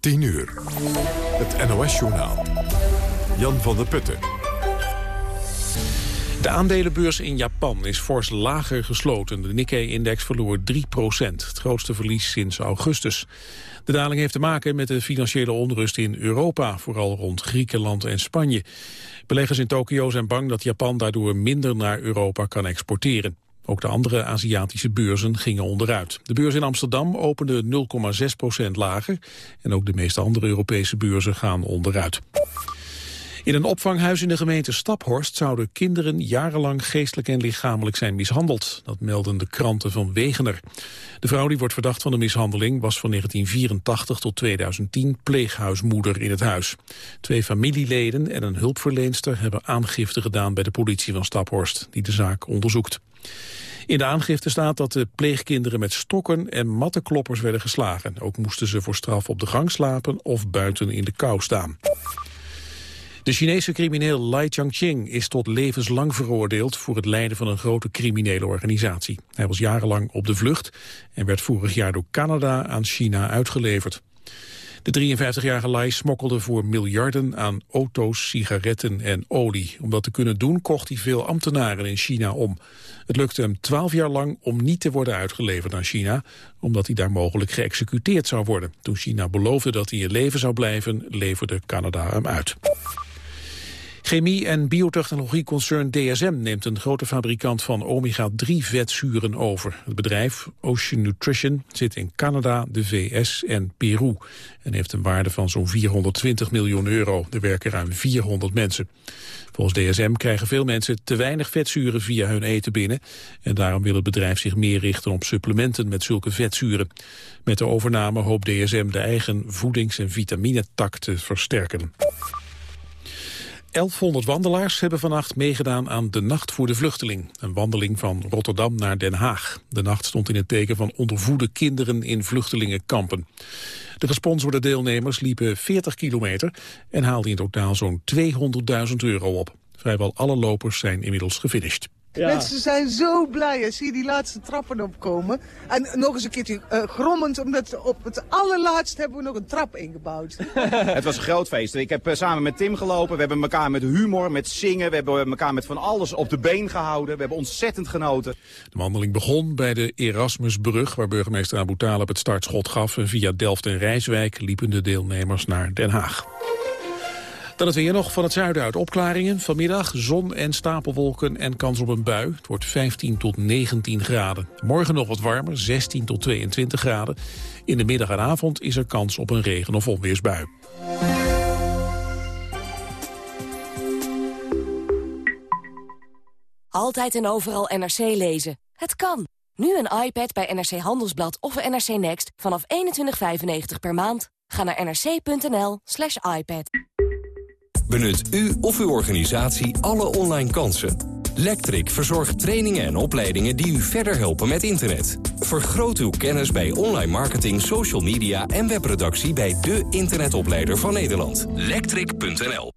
10 uur. Het NOS-journaal. Jan van der Putten. De aandelenbeurs in Japan is fors lager gesloten. De Nikkei-index verloor 3% het grootste verlies sinds augustus. De daling heeft te maken met de financiële onrust in Europa, vooral rond Griekenland en Spanje. Beleggers in Tokio zijn bang dat Japan daardoor minder naar Europa kan exporteren. Ook de andere Aziatische beurzen gingen onderuit. De beurs in Amsterdam opende 0,6% lager en ook de meeste andere Europese beurzen gaan onderuit. In een opvanghuis in de gemeente Staphorst zouden kinderen jarenlang geestelijk en lichamelijk zijn mishandeld. Dat melden de kranten van Wegener. De vrouw die wordt verdacht van de mishandeling was van 1984 tot 2010 pleeghuismoeder in het huis. Twee familieleden en een hulpverleenster hebben aangifte gedaan bij de politie van Staphorst, die de zaak onderzoekt. In de aangifte staat dat de pleegkinderen met stokken en mattenkloppers werden geslagen. Ook moesten ze voor straf op de gang slapen of buiten in de kou staan. De Chinese crimineel Lai Changqing is tot levenslang veroordeeld voor het leiden van een grote criminele organisatie. Hij was jarenlang op de vlucht en werd vorig jaar door Canada aan China uitgeleverd. De 53-jarige Lai smokkelde voor miljarden aan auto's, sigaretten en olie. Om dat te kunnen doen kocht hij veel ambtenaren in China om. Het lukte hem 12 jaar lang om niet te worden uitgeleverd aan China, omdat hij daar mogelijk geëxecuteerd zou worden. Toen China beloofde dat hij in leven zou blijven, leverde Canada hem uit. Chemie- en biotechnologieconcern DSM neemt een grote fabrikant van omega-3-vetzuren over. Het bedrijf Ocean Nutrition zit in Canada, de VS en Peru en heeft een waarde van zo'n 420 miljoen euro. Er werken ruim 400 mensen. Volgens DSM krijgen veel mensen te weinig vetzuren via hun eten binnen en daarom wil het bedrijf zich meer richten op supplementen met zulke vetzuren. Met de overname hoopt DSM de eigen voedings- en vitaminetak te versterken. 1100 wandelaars hebben vannacht meegedaan aan de Nacht voor de Vluchteling. Een wandeling van Rotterdam naar Den Haag. De nacht stond in het teken van ondervoede kinderen in vluchtelingenkampen. De gesponsorde deelnemers liepen 40 kilometer en haalden in totaal zo'n 200.000 euro op. Vrijwel alle lopers zijn inmiddels gefinished. Mensen zijn zo blij als je die laatste trappen opkomen. En nog eens een keertje uh, grommend, omdat op het allerlaatst hebben we nog een trap ingebouwd. het was een groot feest. Ik heb uh, samen met Tim gelopen. We hebben elkaar met humor, met zingen. We hebben elkaar met van alles op de been gehouden. We hebben ontzettend genoten. De wandeling begon bij de Erasmusbrug, waar burgemeester Abu Talib het startschot gaf. En via Delft en Rijswijk liepen de deelnemers naar Den Haag. Dan het weer nog van het zuiden uit opklaringen. Vanmiddag zon en stapelwolken en kans op een bui. Het wordt 15 tot 19 graden. Morgen nog wat warmer, 16 tot 22 graden. In de middag en avond is er kans op een regen- of onweersbui. Altijd en overal NRC lezen. Het kan. Nu een iPad bij NRC Handelsblad of NRC Next vanaf 21,95 per maand. Ga naar nrc.nl slash iPad. Benut u of uw organisatie alle online kansen. Lectric verzorgt trainingen en opleidingen die u verder helpen met internet. Vergroot uw kennis bij online marketing, social media en webproductie bij de internetopleider van Nederland. Lectric.nl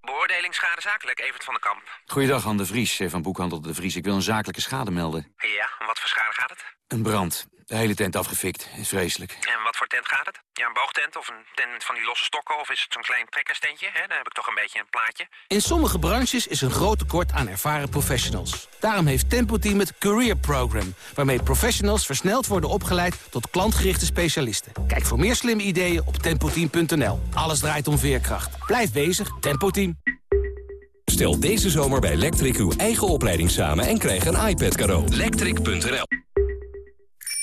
Beoordeling schade zakelijk, Evert van den Kamp. Goeiedag, Han de Vries eh, van Boekhandel de Vries. Ik wil een zakelijke schade melden. Ja, wat voor schade gaat het? Een brand. De hele tent afgefikt. Is vreselijk. En wat voor tent gaat het? Ja, een boogtent of een tent van die losse stokken? Of is het zo'n klein trekkerstentje? Hè? Dan heb ik toch een beetje een plaatje. In sommige branches is een groot tekort aan ervaren professionals. Daarom heeft Tempo Team het Career Program... waarmee professionals versneld worden opgeleid tot klantgerichte specialisten. Kijk voor meer slimme ideeën op tempoteam.nl. Alles draait om veerkracht. Blijf bezig, Tempo Team. Stel deze zomer bij Lectric uw eigen opleiding samen en krijg een iPad cadeau. Lectric.nl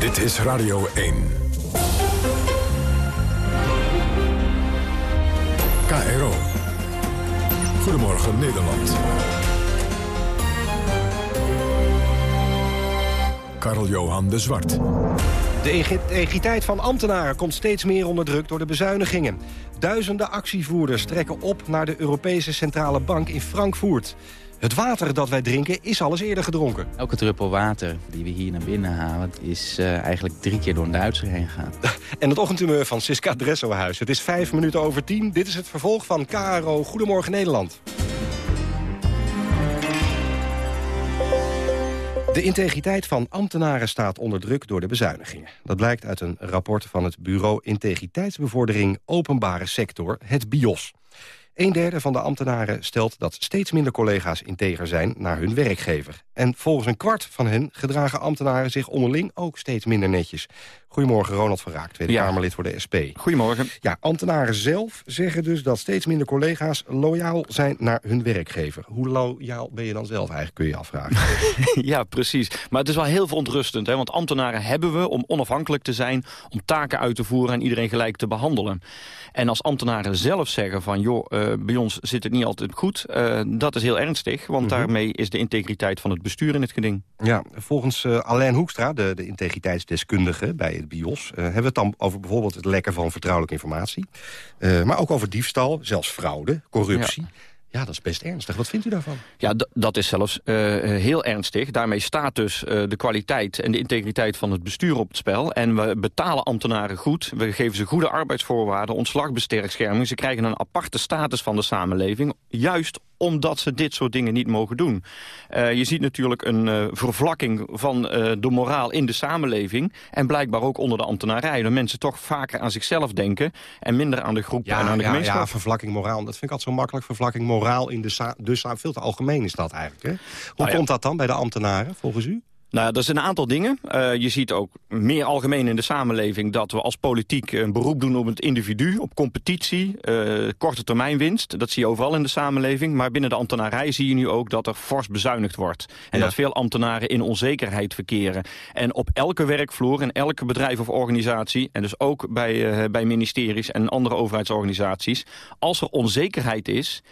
Dit is Radio 1. KRO. Goedemorgen Nederland. Karl-Johan de Zwart. De integriteit van ambtenaren komt steeds meer onder druk door de bezuinigingen. Duizenden actievoerders trekken op naar de Europese Centrale Bank in Frankfurt. Het water dat wij drinken is al eens eerder gedronken. Elke druppel water die we hier naar binnen halen... is uh, eigenlijk drie keer door een Duitser heen gegaan. En het ochtendhumeur van Siska Dresselhuis. Het is vijf minuten over tien. Dit is het vervolg van KRO Goedemorgen Nederland. De integriteit van ambtenaren staat onder druk door de bezuinigingen. Dat blijkt uit een rapport van het Bureau Integriteitsbevordering Openbare Sector, het BIOS. Een derde van de ambtenaren stelt dat steeds minder collega's integer zijn naar hun werkgever. En volgens een kwart van hen gedragen ambtenaren zich onderling ook steeds minder netjes. Goedemorgen, Ronald van Raak, Tweede Kamerlid voor de SP. Goedemorgen. Ja, ambtenaren zelf zeggen dus dat steeds minder collega's loyaal zijn naar hun werkgever. Hoe loyaal ben je dan zelf eigenlijk, kun je je afvragen. ja, precies. Maar het is wel heel verontrustend, hè? want ambtenaren hebben we om onafhankelijk te zijn, om taken uit te voeren en iedereen gelijk te behandelen. En als ambtenaren zelf zeggen van, joh, uh, bij ons zit het niet altijd goed, uh, dat is heel ernstig, want -hmm. daarmee is de integriteit van het bestuur in het geding. Ja, volgens uh, Alain Hoekstra, de, de integriteitsdeskundige bij het BIOS... Uh, hebben we het dan over bijvoorbeeld het lekken van vertrouwelijke informatie. Uh, maar ook over diefstal, zelfs fraude, corruptie. Ja. Ja, dat is best ernstig. Wat vindt u daarvan? Ja, dat is zelfs uh, heel ernstig. Daarmee staat dus uh, de kwaliteit en de integriteit van het bestuur op het spel. En we betalen ambtenaren goed. We geven ze goede arbeidsvoorwaarden, ontslagbescherming. Ze krijgen een aparte status van de samenleving. Juist omdat ze dit soort dingen niet mogen doen. Uh, je ziet natuurlijk een uh, vervlakking van uh, de moraal in de samenleving... en blijkbaar ook onder de ambtenarij. Dat mensen toch vaker aan zichzelf denken... en minder aan de groep ja, en aan de ja, gemeenschap. Ja, vervlakking moraal, dat vind ik altijd zo makkelijk. Vervlakking moraal in de samenleving. Dus veel te algemeen is dat eigenlijk. Hè? Hoe nou, ja. komt dat dan bij de ambtenaren, volgens u? Nou, dat is een aantal dingen. Uh, je ziet ook meer algemeen in de samenleving dat we als politiek een beroep doen op het individu, op competitie, uh, korte termijn winst. Dat zie je overal in de samenleving. Maar binnen de ambtenarij zie je nu ook dat er fors bezuinigd wordt. En ja. dat veel ambtenaren in onzekerheid verkeren. En op elke werkvloer, in elke bedrijf of organisatie, en dus ook bij, uh, bij ministeries en andere overheidsorganisaties, als er onzekerheid is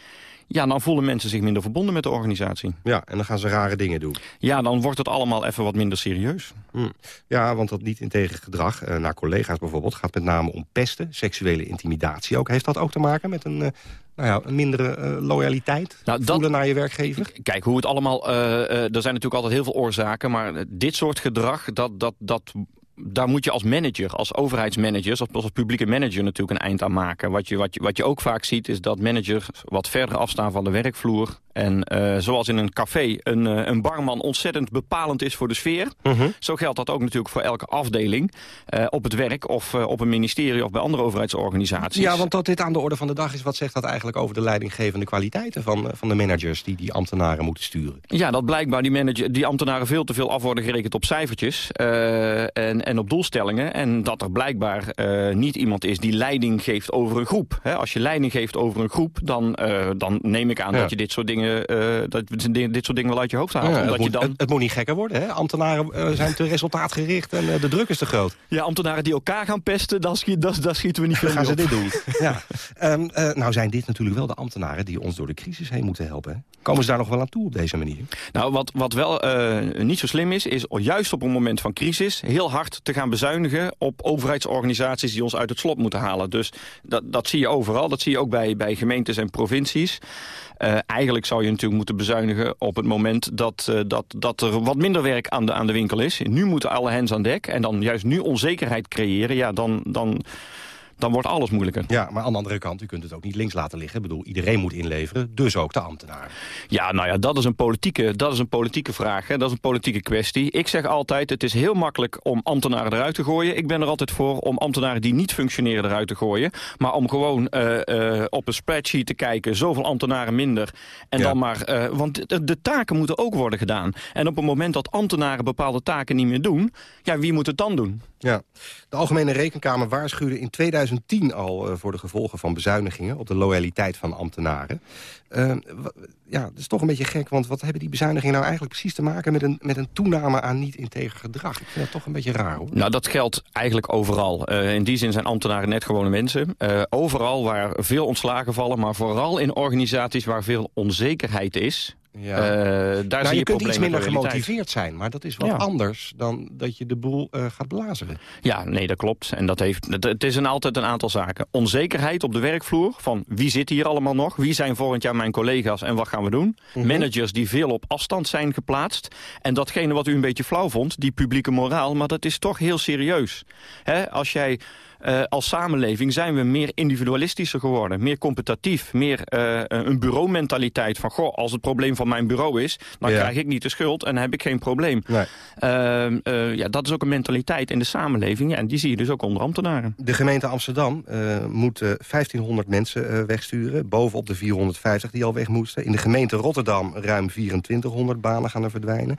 ja, dan voelen mensen zich minder verbonden met de organisatie. Ja, en dan gaan ze rare dingen doen. Ja, dan wordt het allemaal even wat minder serieus. Hm. Ja, want dat niet integer gedrag uh, naar collega's bijvoorbeeld... gaat met name om pesten, seksuele intimidatie ook. Heeft dat ook te maken met een... Uh, nou ja, een mindere uh, loyaliteit nou, voelen dat, naar je werkgever? Kijk, hoe het allemaal... er zijn natuurlijk altijd heel veel oorzaken... maar dit soort gedrag, dat, dat, dat daar moet je als manager, als overheidsmanager, als, als publieke manager natuurlijk een eind aan maken. Wat je, wat, je, wat je ook vaak ziet is dat managers wat verder afstaan van de werkvloer. En uh, zoals in een café een, uh, een barman ontzettend bepalend is voor de sfeer. Uh -huh. Zo geldt dat ook natuurlijk voor elke afdeling uh, op het werk of op een ministerie of bij andere overheidsorganisaties. Ja, want dat dit aan de orde van de dag is, wat zegt dat eigenlijk over de leidinggevende kwaliteiten van, van de managers die die ambtenaren moeten sturen? Ja, dat blijkbaar die, manager, die ambtenaren veel te veel af worden gerekend op cijfertjes en, en op doelstellingen. En dat er blijkbaar niet iemand is die leiding geeft over een groep. He, als je leiding geeft over een groep, dan, dan neem ik aan ja. dat je dit soort dingen uh, dat dit soort dingen wel uit je hoofd haalt. Ja, omdat het, je moet, dan... het, het, moet niet gekker worden. Hè? Ambtenaren uh, zijn te resultaatgericht en uh, de druk is te groot. Ja, ambtenaren die elkaar gaan pesten, schiet, dat, dat schieten we niet veel gaan ze op. dit doen. ja. Um, nou zijn dit natuurlijk wel de ambtenaren die ons door de crisis heen moeten helpen. Hè? Komen ze daar nog wel aan toe op deze manier? Nou, wat, wat wel niet zo slim is, is juist op een moment van crisis... heel hard te gaan bezuinigen op overheidsorganisaties die ons uit het slot moeten halen. Dus dat, dat zie je overal. Dat zie je ook bij, bij gemeentes en provincies. Uh, eigenlijk zou je natuurlijk moeten bezuinigen op het moment dat, uh, dat, dat er wat minder werk aan de, aan de winkel is. Nu moeten alle hens aan dek en dan juist nu onzekerheid creëren. Ja, dan, dan, dan wordt alles moeilijker. Ja, maar aan de andere kant, u kunt het ook niet links laten liggen. Ik bedoel, iedereen moet inleveren, dus ook de ambtenaren. Ja, nou ja, dat is een politieke, dat is een politieke vraag. Hè? Dat is een politieke kwestie. Ik zeg altijd, het is heel makkelijk om ambtenaren eruit te gooien. Ik ben er altijd voor om ambtenaren die niet functioneren eruit te gooien. Maar om gewoon uh, uh, op een spreadsheet te kijken, zoveel ambtenaren minder. En ja. dan maar, uh, want de, de, taken moeten ook worden gedaan. En op het moment dat ambtenaren bepaalde taken niet meer doen, ja, wie moet het dan doen? Ja, de Algemene Rekenkamer waarschuwde in 2010 al uh, voor de gevolgen van bezuinigingen op de loyaliteit van ambtenaren. Uh, ja, dat is toch een beetje gek, want wat hebben die bezuinigingen nou eigenlijk precies te maken met een, met een toename aan niet-integer gedrag? Ik vind dat toch een beetje raar hoor. Nou, dat geldt eigenlijk overal. Uh, in die zin zijn ambtenaren net gewone mensen. Overal waar veel ontslagen vallen, maar vooral in organisaties waar veel onzekerheid is, Ja. Eh, daar nou, zie je, je, kunt iets minder gemotiveerd zijn, maar dat is wat Ja. anders dan dat je de boel eh, gaat blazeren. Ja, nee, dat klopt. En dat heeft, het, het is een, altijd een aantal zaken. Onzekerheid op de werkvloer, van wie zit hier allemaal nog? Wie zijn volgend jaar mijn collega's en wat gaan we doen? Mhm. Managers die veel op afstand zijn geplaatst. En datgene wat u een beetje flauw vond, die publieke moraal, maar dat is toch heel serieus. Hè, als jij... eh, als samenleving zijn we meer individualistischer geworden. Meer competitief. Meer eh, een bureaumentaliteit van... goh, als het probleem van mijn bureau is... dan Ja. krijg ik niet de schuld en heb ik geen probleem. Ehm, eh, ja, dat is ook een mentaliteit in de samenleving. Ja, en die zie je dus ook onder ambtenaren. De gemeente Amsterdam moet eh, 1500 mensen wegsturen... bovenop de 450 die al weg moesten. In de gemeente Rotterdam ruim 2400 banen gaan er verdwijnen.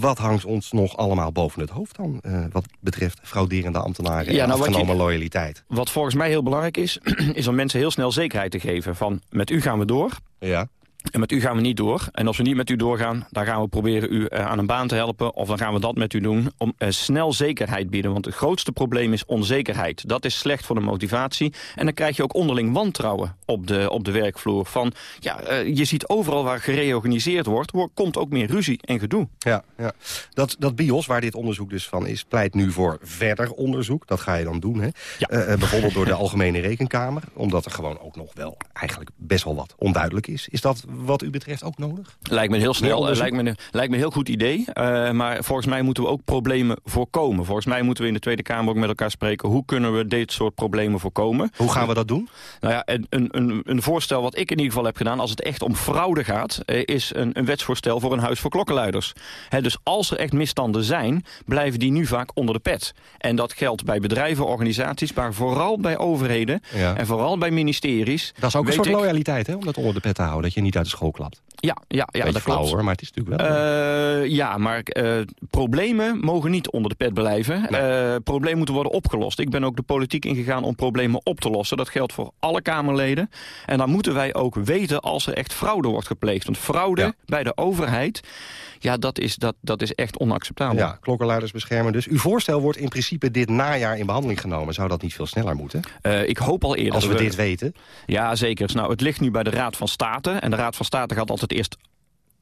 Wat hangt ons nog allemaal boven het hoofd dan... wat betreft frauderende ambtenaren Ja, en nou, afgenomen loyaliteit? Wat volgens mij heel belangrijk is... is om mensen heel snel zekerheid te geven. Van, met u gaan we door. Ja. En met u gaan we niet door. En als we niet met u doorgaan, dan gaan we proberen u eh, aan een baan te helpen. Of dan gaan we dat met u doen om eh, snel zekerheid bieden. Want het grootste probleem is onzekerheid. Dat is slecht voor de motivatie. En dan krijg je ook onderling wantrouwen op de, op de werkvloer. Van, ja, eh, je ziet overal waar gereorganiseerd wordt, wordt, komt ook meer ruzie en gedoe. Ja, ja. Dat, dat BIOS, waar dit onderzoek dus van is... pleit nu voor verder onderzoek. Dat ga je dan doen, hè? Eh, bijvoorbeeld door de Algemene Rekenkamer. Omdat er gewoon ook nog wel eigenlijk best wel wat onduidelijk is. Is dat wat u betreft ook nodig? Lijkt me heel snel, eh, lijkt me, een- lijkt me een heel goed idee. Eh, maar volgens mij moeten we ook problemen voorkomen. Volgens mij moeten we in de Tweede Kamer ook met elkaar spreken... hoe kunnen we dit soort problemen voorkomen. Hoe gaan we dat doen? Nou ja, een, een, een, voorstel wat ik in ieder geval heb gedaan... als het echt om fraude gaat... eh, is een, een wetsvoorstel voor een huis voor klokkenluiders. Hè, dus als er echt misstanden zijn... blijven die nu vaak onder de pet. En dat geldt bij bedrijven, organisaties... maar vooral bij overheden Ja. en vooral bij ministeries. Dat is ook een soort ik- loyaliteit, hè? Om dat onder de pet te houden. Dat je niet uit de school klapt. Ja, ja, ja dat flauw, klopt. hoor, maar het is natuurlijk wel... Eh, ja, maar eh, problemen mogen niet onder de pet blijven. Eh, problemen moeten worden opgelost. Ik ben ook de politiek ingegaan om problemen op te lossen. Dat geldt voor alle Kamerleden. En dan moeten wij ook weten als er echt fraude wordt gepleegd. Want fraude bij de overheid, ja, dat is, dat, dat is echt onacceptabel. Ja, klokkenluiders beschermen dus. Uw voorstel wordt in principe dit najaar in behandeling genomen. Zou dat niet veel sneller moeten? Eh, ik hoop al eerder. Als we dit weten. Ja, zeker. Nou, het ligt nu bij de Raad van State. En de Raad van State gaat altijd eerst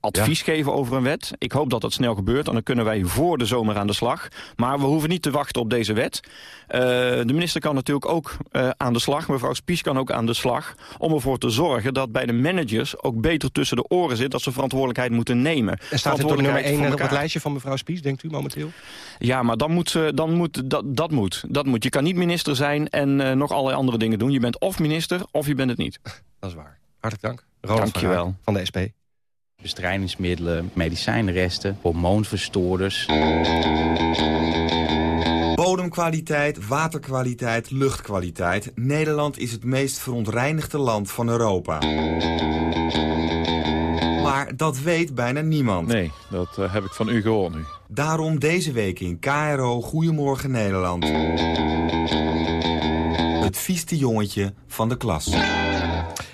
advies geven over een wet. Ik hoop dat dat snel gebeurt en dan kunnen wij voor de zomer aan de slag. Maar we hoeven niet te wachten op deze wet. Eh, de minister kan natuurlijk ook eh, aan de slag. Mevrouw Spies kan ook aan de slag. Om ervoor te zorgen dat bij de managers ook beter tussen de oren zit... dat ze verantwoordelijkheid moeten nemen. En staat het op nummer 1 voor op het lijstje van mevrouw Spies, denkt u momenteel? Ja, maar dan moet, ze- dan moet, dat, dat, moet, dat moet. Je kan niet minister zijn en eh, nog allerlei andere dingen doen. Je bent of minister of je bent het niet. Dat is waar. Hartelijk dank. Ronald Dankjewel. Van de SP. Bestrijdingsmiddelen, medicijnresten, hormoonverstoorders. Bodemkwaliteit, waterkwaliteit, luchtkwaliteit. Nederland is het meest verontreinigde land van Europa. Maar dat weet bijna niemand. Nee, dat eh, heb ik van u gehoord nu. Daarom deze week in KRO Goedemorgen Nederland. Het vieste jongetje van de klas.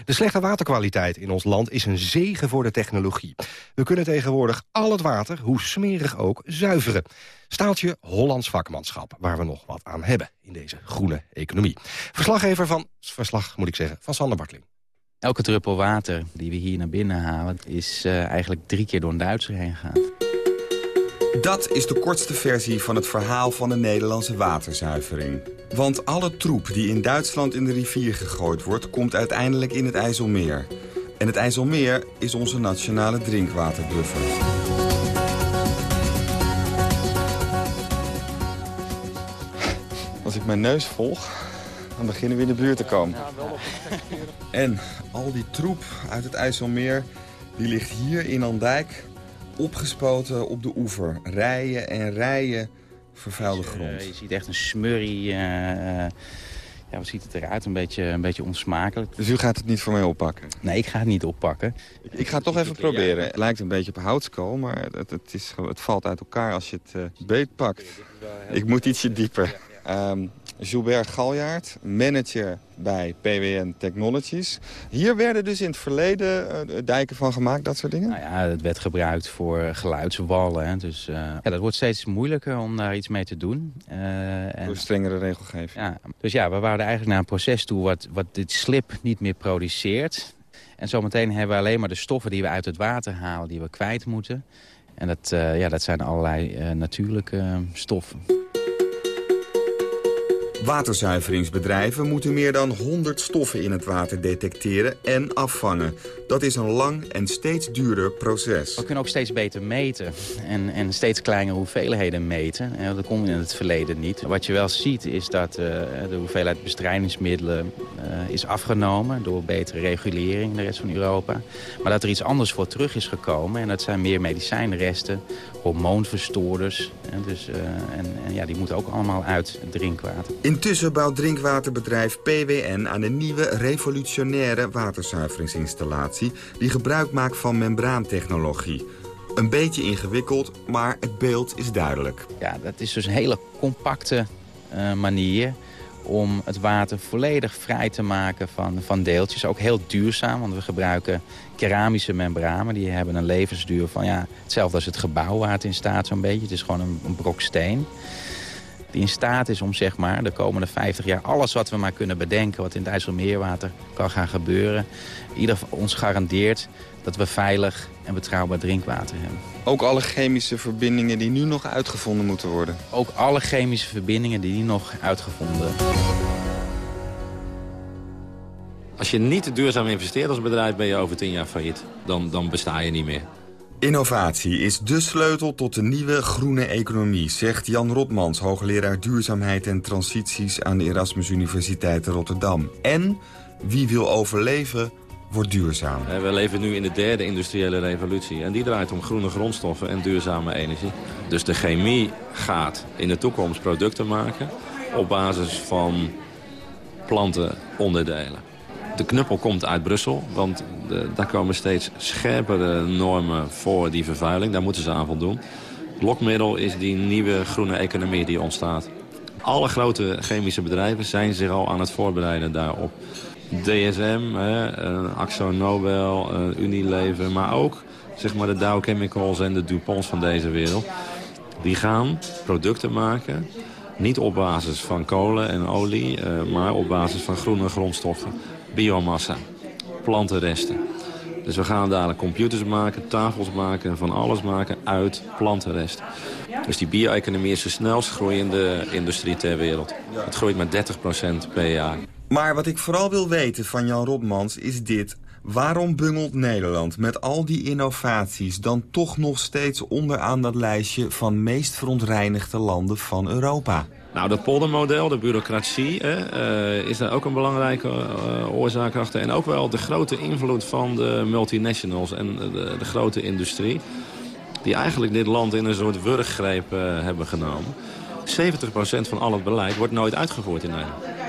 De slechte waterkwaliteit in ons land is een zegen voor de technologie. We kunnen tegenwoordig al het water, hoe smerig ook, zuiveren. Staaltje Hollands vakmanschap, waar we nog wat aan hebben in deze groene economie. Verslaggever van, verslag moet ik zeggen, van Sander Bartling. Elke druppel water die we hier naar binnen halen... is eh, eigenlijk drie keer door een Duitser heen gegaan. Dat is de kortste versie van het verhaal van de Nederlandse waterzuivering. Want alle troep die in Duitsland in de rivier gegooid wordt... komt uiteindelijk in het IJsselmeer. En het IJsselmeer is onze nationale drinkwaterbuffer. Als ik mijn neus volg, dan beginnen we in de buurt te komen. En al die troep uit het IJsselmeer... die ligt hier in Andijk opgespoten op de oever. Rijen en rijen vervuilde grond. Eh, je ziet echt een smurrie. eh, eh, ja, wat ziet het eruit? Een beetje, een beetje onsmakelijk. Dus u gaat het niet voor mij oppakken? Nee, ik ga het niet oppakken. Ik ga het toch even proberen. Het lijkt een beetje op houtskool, maar het, het, is, het valt uit elkaar als je het eh, beet pakt. Ik moet ietsje dieper. Ehm Gilbert Galjaard, manager bij PWN Technologies. Hier werden dus in het verleden eh, dijken van gemaakt, dat soort dingen? Nou ja, het werd gebruikt voor geluidswallen. Hè. Dus eh, ja, dat wordt steeds moeilijker om daar iets mee te doen. En, Door strengere regelgeving. ja, dus ja, we waren eigenlijk naar een proces toe wat, wat dit slip niet meer produceert. En zometeen hebben we alleen maar de stoffen die we uit het water halen... die we kwijt moeten. En dat, uh, ja, dat zijn allerlei uh, natuurlijke stoffen. Waterzuiveringsbedrijven moeten meer dan 100 stoffen in het water detecteren en afvangen. Dat is een lang en steeds duurder proces. We kunnen ook steeds beter meten en, en steeds kleinere hoeveelheden meten. En dat kon in het verleden niet. Wat je wel ziet is dat uh, de hoeveelheid bestrijdingsmiddelen uh, is afgenomen... door betere regulering in de rest van Europa. Maar dat er iets anders voor terug is gekomen. En dat zijn meer medicijnresten, hormoonverstoorders. En, dus, uh, en, en ja, die moeten ook allemaal uit drinkwater. Intussen bouwt drinkwaterbedrijf PWN aan een nieuwe revolutionaire waterzuiveringsinstallatie die gebruik maakt van membraantechnologie. Een beetje ingewikkeld, maar het beeld is duidelijk. Ja, dat is dus een hele compacte uh, manier om het water volledig vrij te maken van, van deeltjes. Ook heel duurzaam, want we gebruiken keramische membranen. Die hebben een levensduur van ja, hetzelfde als het gebouw waar het in staat zo'n beetje. Het is gewoon een, brok steen die in staat is om zeg maar, de komende 50 jaar alles wat we maar kunnen bedenken... wat in het IJsselmeerwater kan gaan gebeuren... ieder ons garandeert dat we veilig en betrouwbaar drinkwater hebben. Ook alle chemische verbindingen die nu nog uitgevonden moeten worden? Ook alle chemische verbindingen die nu nog uitgevonden Als je niet duurzaam investeert als bedrijf ben je over 10 jaar failliet. Dan, dan besta je niet meer. Innovatie is de sleutel tot de nieuwe groene economie, zegt Jan Rotmans, hoogleraar duurzaamheid en transities aan de Erasmus Universiteit Rotterdam. En wie wil overleven, wordt duurzaam. We leven nu in de derde industriële revolutie en die draait om groene grondstoffen en duurzame energie. Dus de chemie gaat in de toekomst producten maken op basis van plantenonderdelen de knuppel komt uit Brussel, want daar komen steeds scherpere normen voor die vervuiling. Daar moeten ze aan voldoen. Lokmiddel is die nieuwe groene economie die ontstaat. Alle grote chemische bedrijven zijn zich al aan het voorbereiden daarop. DSM, hè, eh, Axo Nobel, eh, Unilever, maar ook zeg maar, de Dow Chemicals en de DuPonts van deze wereld. Die gaan producten maken, niet op basis van kolen en olie, uh, maar op basis van groene grondstoffen biomassa, plantenresten. Dus we gaan dadelijk computers maken, tafels maken, van alles maken uit plantenresten. Dus die bio-economie is de snelst groeiende industrie ter wereld. Het groeit met 30% per jaar. Maar wat ik vooral wil weten van Jan Rotmans is dit. Waarom bungelt Nederland met al die innovaties dan toch nog steeds onderaan dat lijstje van meest verontreinigde landen van Europa? Nou, dat poldermodel, de bureaucratie, uh, is daar ook een belangrijke uh, oorzaak achter. En ook wel de grote invloed van de multinationals en de, de grote industrie. Die eigenlijk dit land in een soort wurggreep uh, hebben genomen. 70% van al het beleid wordt nooit uitgevoerd in Nederland.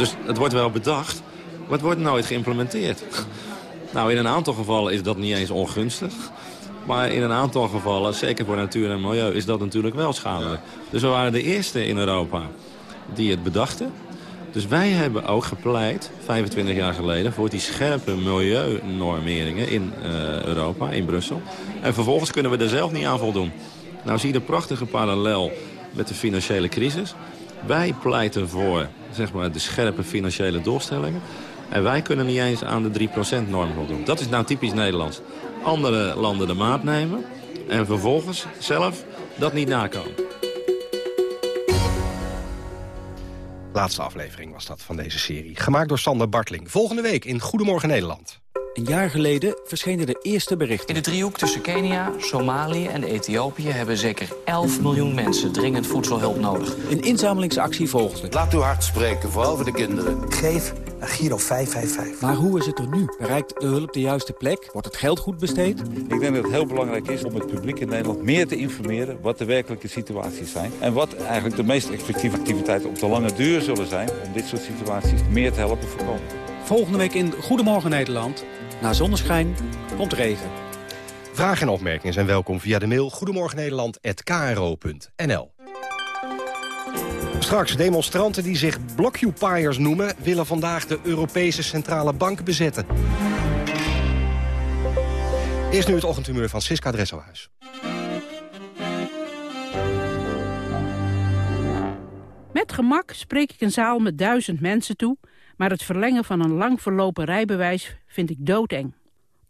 Dus het wordt wel bedacht, maar het wordt nooit geïmplementeerd. nou, in een aantal gevallen is dat niet eens ongunstig. Maar in een aantal gevallen, zeker voor natuur en milieu, is dat natuurlijk wel schadelijk. Dus we waren de eerste in Europa die het bedachten. Dus wij hebben ook gepleit, 25 jaar geleden, voor die scherpe milieunormeringen in uh, Europa, in Brussel. En vervolgens kunnen we er zelf niet aan voldoen. Nou zie je de prachtige parallel met de financiële crisis. Wij pleiten voor zeg maar, de scherpe financiële doelstellingen. En wij kunnen niet eens aan de 3%-norm voldoen. Dat is nou typisch Nederlands andere landen de maat nemen... en vervolgens zelf dat niet nakomen. Laatste aflevering was dat van deze serie. Gemaakt door Sander Bartling. Volgende week in Goedemorgen Nederland. Een jaar geleden verschenen de eerste berichten. In de driehoek tussen Kenia, Somalië en Ethiopië... hebben zeker 11 miljoen mensen dringend voedselhulp nodig. Een inzamelingsactie volgde. Laat uw hart spreken, vooral voor de kinderen. Geef naar Giro 555. Maar hoe is het er nu? Bereikt de hulp de juiste plek? Wordt het geld goed besteed? Ik denk dat het heel belangrijk is om het publiek in Nederland meer te informeren... wat de werkelijke situaties zijn. En wat eigenlijk de meest effectieve activiteiten op de lange duur zullen zijn... om dit soort situaties meer te helpen voorkomen. Volgende week in Goedemorgen Nederland. Na zonneschijn komt regen. Vragen en opmerkingen zijn welkom via de mail goedemorgennederland.kro.nl. Straks demonstranten die zich blockupyers noemen... willen vandaag de Europese Centrale Bank bezetten. Eerst nu het ochtendhumeur van Siska Dresselhuis. Met gemak spreek ik een zaal met duizend mensen toe... Maar het verlengen van een lang verlopen rijbewijs vind ik doodeng.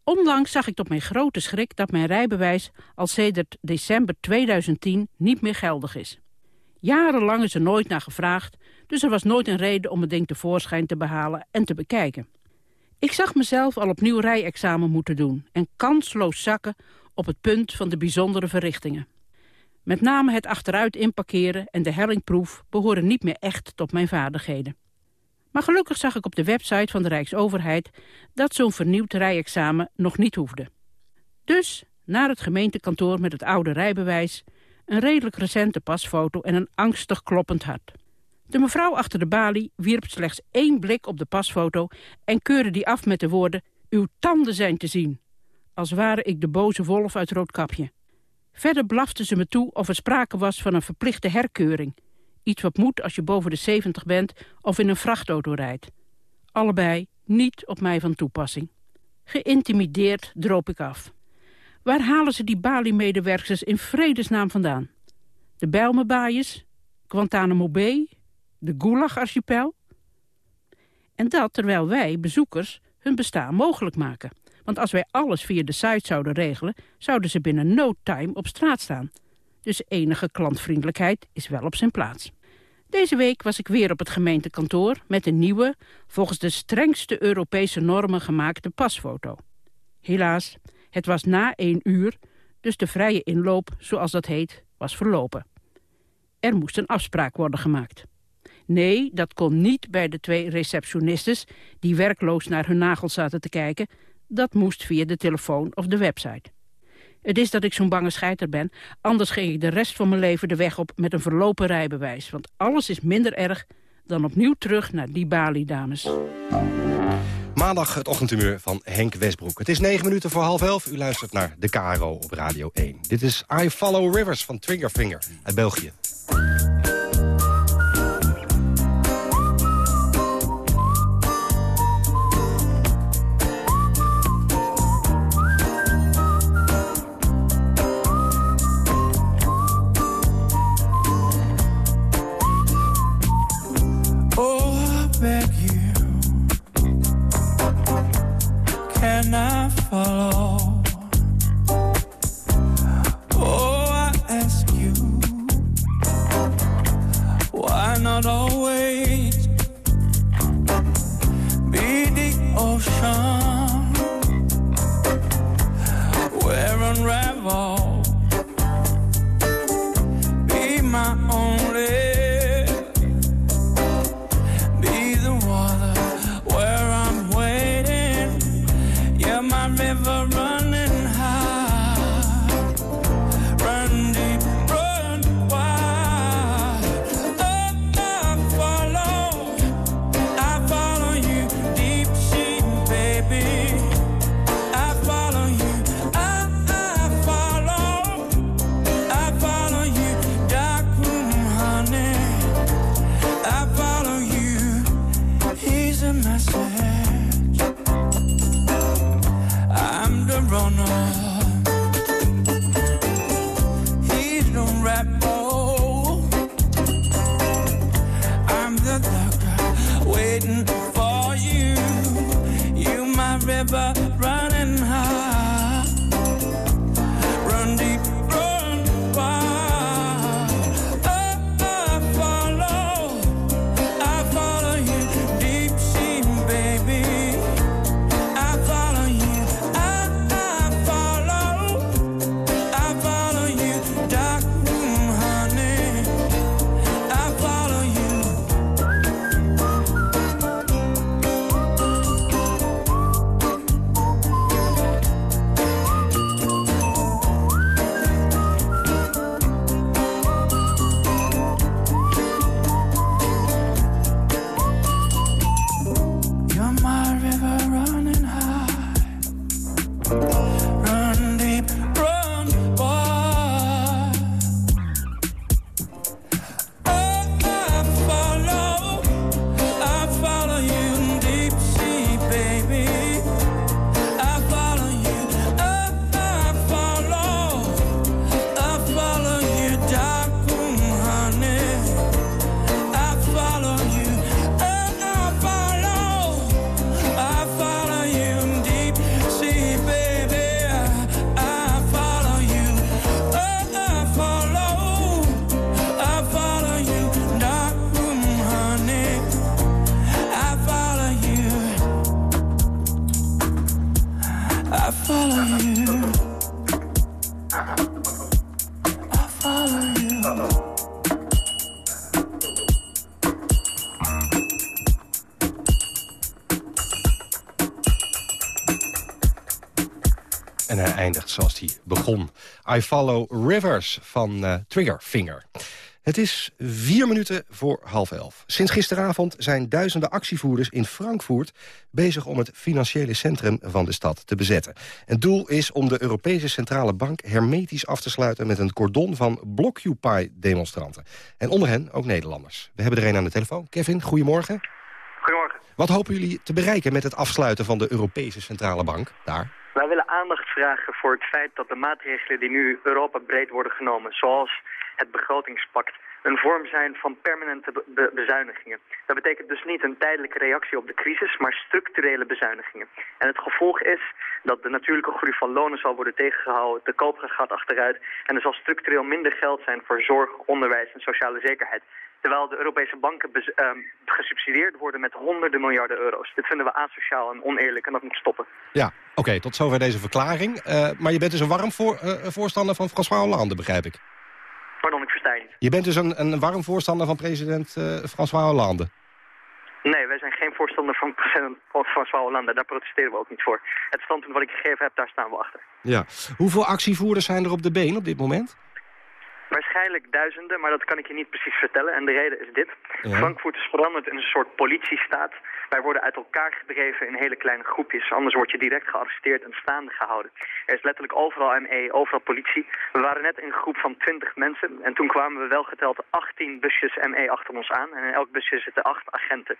Onlangs zag ik tot mijn grote schrik dat mijn rijbewijs al sedert december 2010 niet meer geldig is. Jarenlang is er nooit naar gevraagd, dus er was nooit een reden om het ding tevoorschijn te behalen en te bekijken. Ik zag mezelf al opnieuw rijexamen moeten doen en kansloos zakken op het punt van de bijzondere verrichtingen. Met name het achteruit inparkeren en de hellingproef behoren niet meer echt tot mijn vaardigheden. Maar gelukkig zag ik op de website van de Rijksoverheid dat zo'n vernieuwd rijexamen nog niet hoefde. Dus naar het gemeentekantoor met het oude rijbewijs, een redelijk recente pasfoto en een angstig kloppend hart. De mevrouw achter de balie wierp slechts één blik op de pasfoto en keurde die af met de woorden, uw tanden zijn te zien. Als ware ik de boze wolf uit Roodkapje. Verder blafte ze me toe of er sprake was van een verplichte herkeuring. Iets wat moet als je boven de 70 bent of in een vrachtauto rijdt. Allebei niet op mij van toepassing. Geïntimideerd droop ik af. Waar halen ze die Bali-medewerkers in vredesnaam vandaan? De Bijlmerbaaiers? Guantanamo Bay? De Gulag-archipel? En dat terwijl wij, bezoekers, hun bestaan mogelijk maken. Want als wij alles via de site zouden regelen... zouden ze binnen no time op straat staan. Dus enige klantvriendelijkheid is wel op zijn plaats. Deze week was ik weer op het gemeentekantoor... met een nieuwe, volgens de strengste Europese normen gemaakte pasfoto. Helaas, het was na één uur, dus de vrije inloop, zoals dat heet, was verlopen. Er moest een afspraak worden gemaakt. Nee, dat kon niet bij de twee receptionistes... die werkloos naar hun nagels zaten te kijken. Dat moest via de telefoon of de website. Het is dat ik zo'n bange scheiter ben. Anders ging ik de rest van mijn leven de weg op met een verlopen rijbewijs. Want alles is minder erg dan opnieuw terug naar die Bali, dames. Maandag het ochtendhumeur van Henk Westbroek. Het is negen minuten voor half elf. U luistert naar de KRO op Radio 1. Dit is I Follow Rivers van Triggerfinger uit België. Follow? Oh, I ask you, why not always I Follow Rivers van uh, Triggerfinger. Het is vier minuten voor half elf. Sinds gisteravond zijn duizenden actievoerders in Frankfurt... bezig om het financiële centrum van de stad te bezetten. Het doel is om de Europese Centrale Bank hermetisch af te sluiten... met een cordon van Blockupy-demonstranten. En onder hen ook Nederlanders. We hebben er een aan de telefoon. Kevin, goedemorgen. Goedemorgen. Wat hopen jullie te bereiken met het afsluiten van de Europese Centrale Bank daar? Wij willen aandacht vragen voor het feit dat de maatregelen die nu Europa breed worden genomen... zoals het begrotingspact een vorm zijn van permanente be bezuinigingen. Dat betekent dus niet een tijdelijke reactie op de crisis, maar structurele bezuinigingen. En het gevolg is dat de natuurlijke groei van lonen zal worden tegengehouden, de koopkracht gaat achteruit en er zal structureel minder geld zijn voor zorg, onderwijs en sociale zekerheid. Terwijl de Europese banken uh, gesubsidieerd worden met honderden miljarden euro's. Dit vinden we asociaal en oneerlijk en dat moet stoppen. Ja, oké, tot zover deze verklaring. Uh, maar je bent dus een warm voor, uh, voorstander van François Hollande, begrijp ik. Pardon, ik versta je niet. Je bent dus een, een warm voorstander van president uh, François Hollande? Nee, wij zijn geen voorstander van president François Hollande. Daar protesteren we ook niet voor. Het standpunt wat ik gegeven heb, daar staan we achter. Ja. Hoeveel actievoerders zijn er op de been op dit moment? Waarschijnlijk duizenden, maar dat kan ik je niet precies vertellen. En de reden is dit. Ja. Frankfurt is veranderd in een soort politiestaat. Wij worden uit elkaar gedreven in hele kleine groepjes. Anders word je direct gearresteerd en staande gehouden. Er is letterlijk overal ME, overal politie. We waren net in een groep van 20 mensen. En toen kwamen we wel geteld 18 busjes ME achter ons aan. En in elk busje zitten 8 agenten.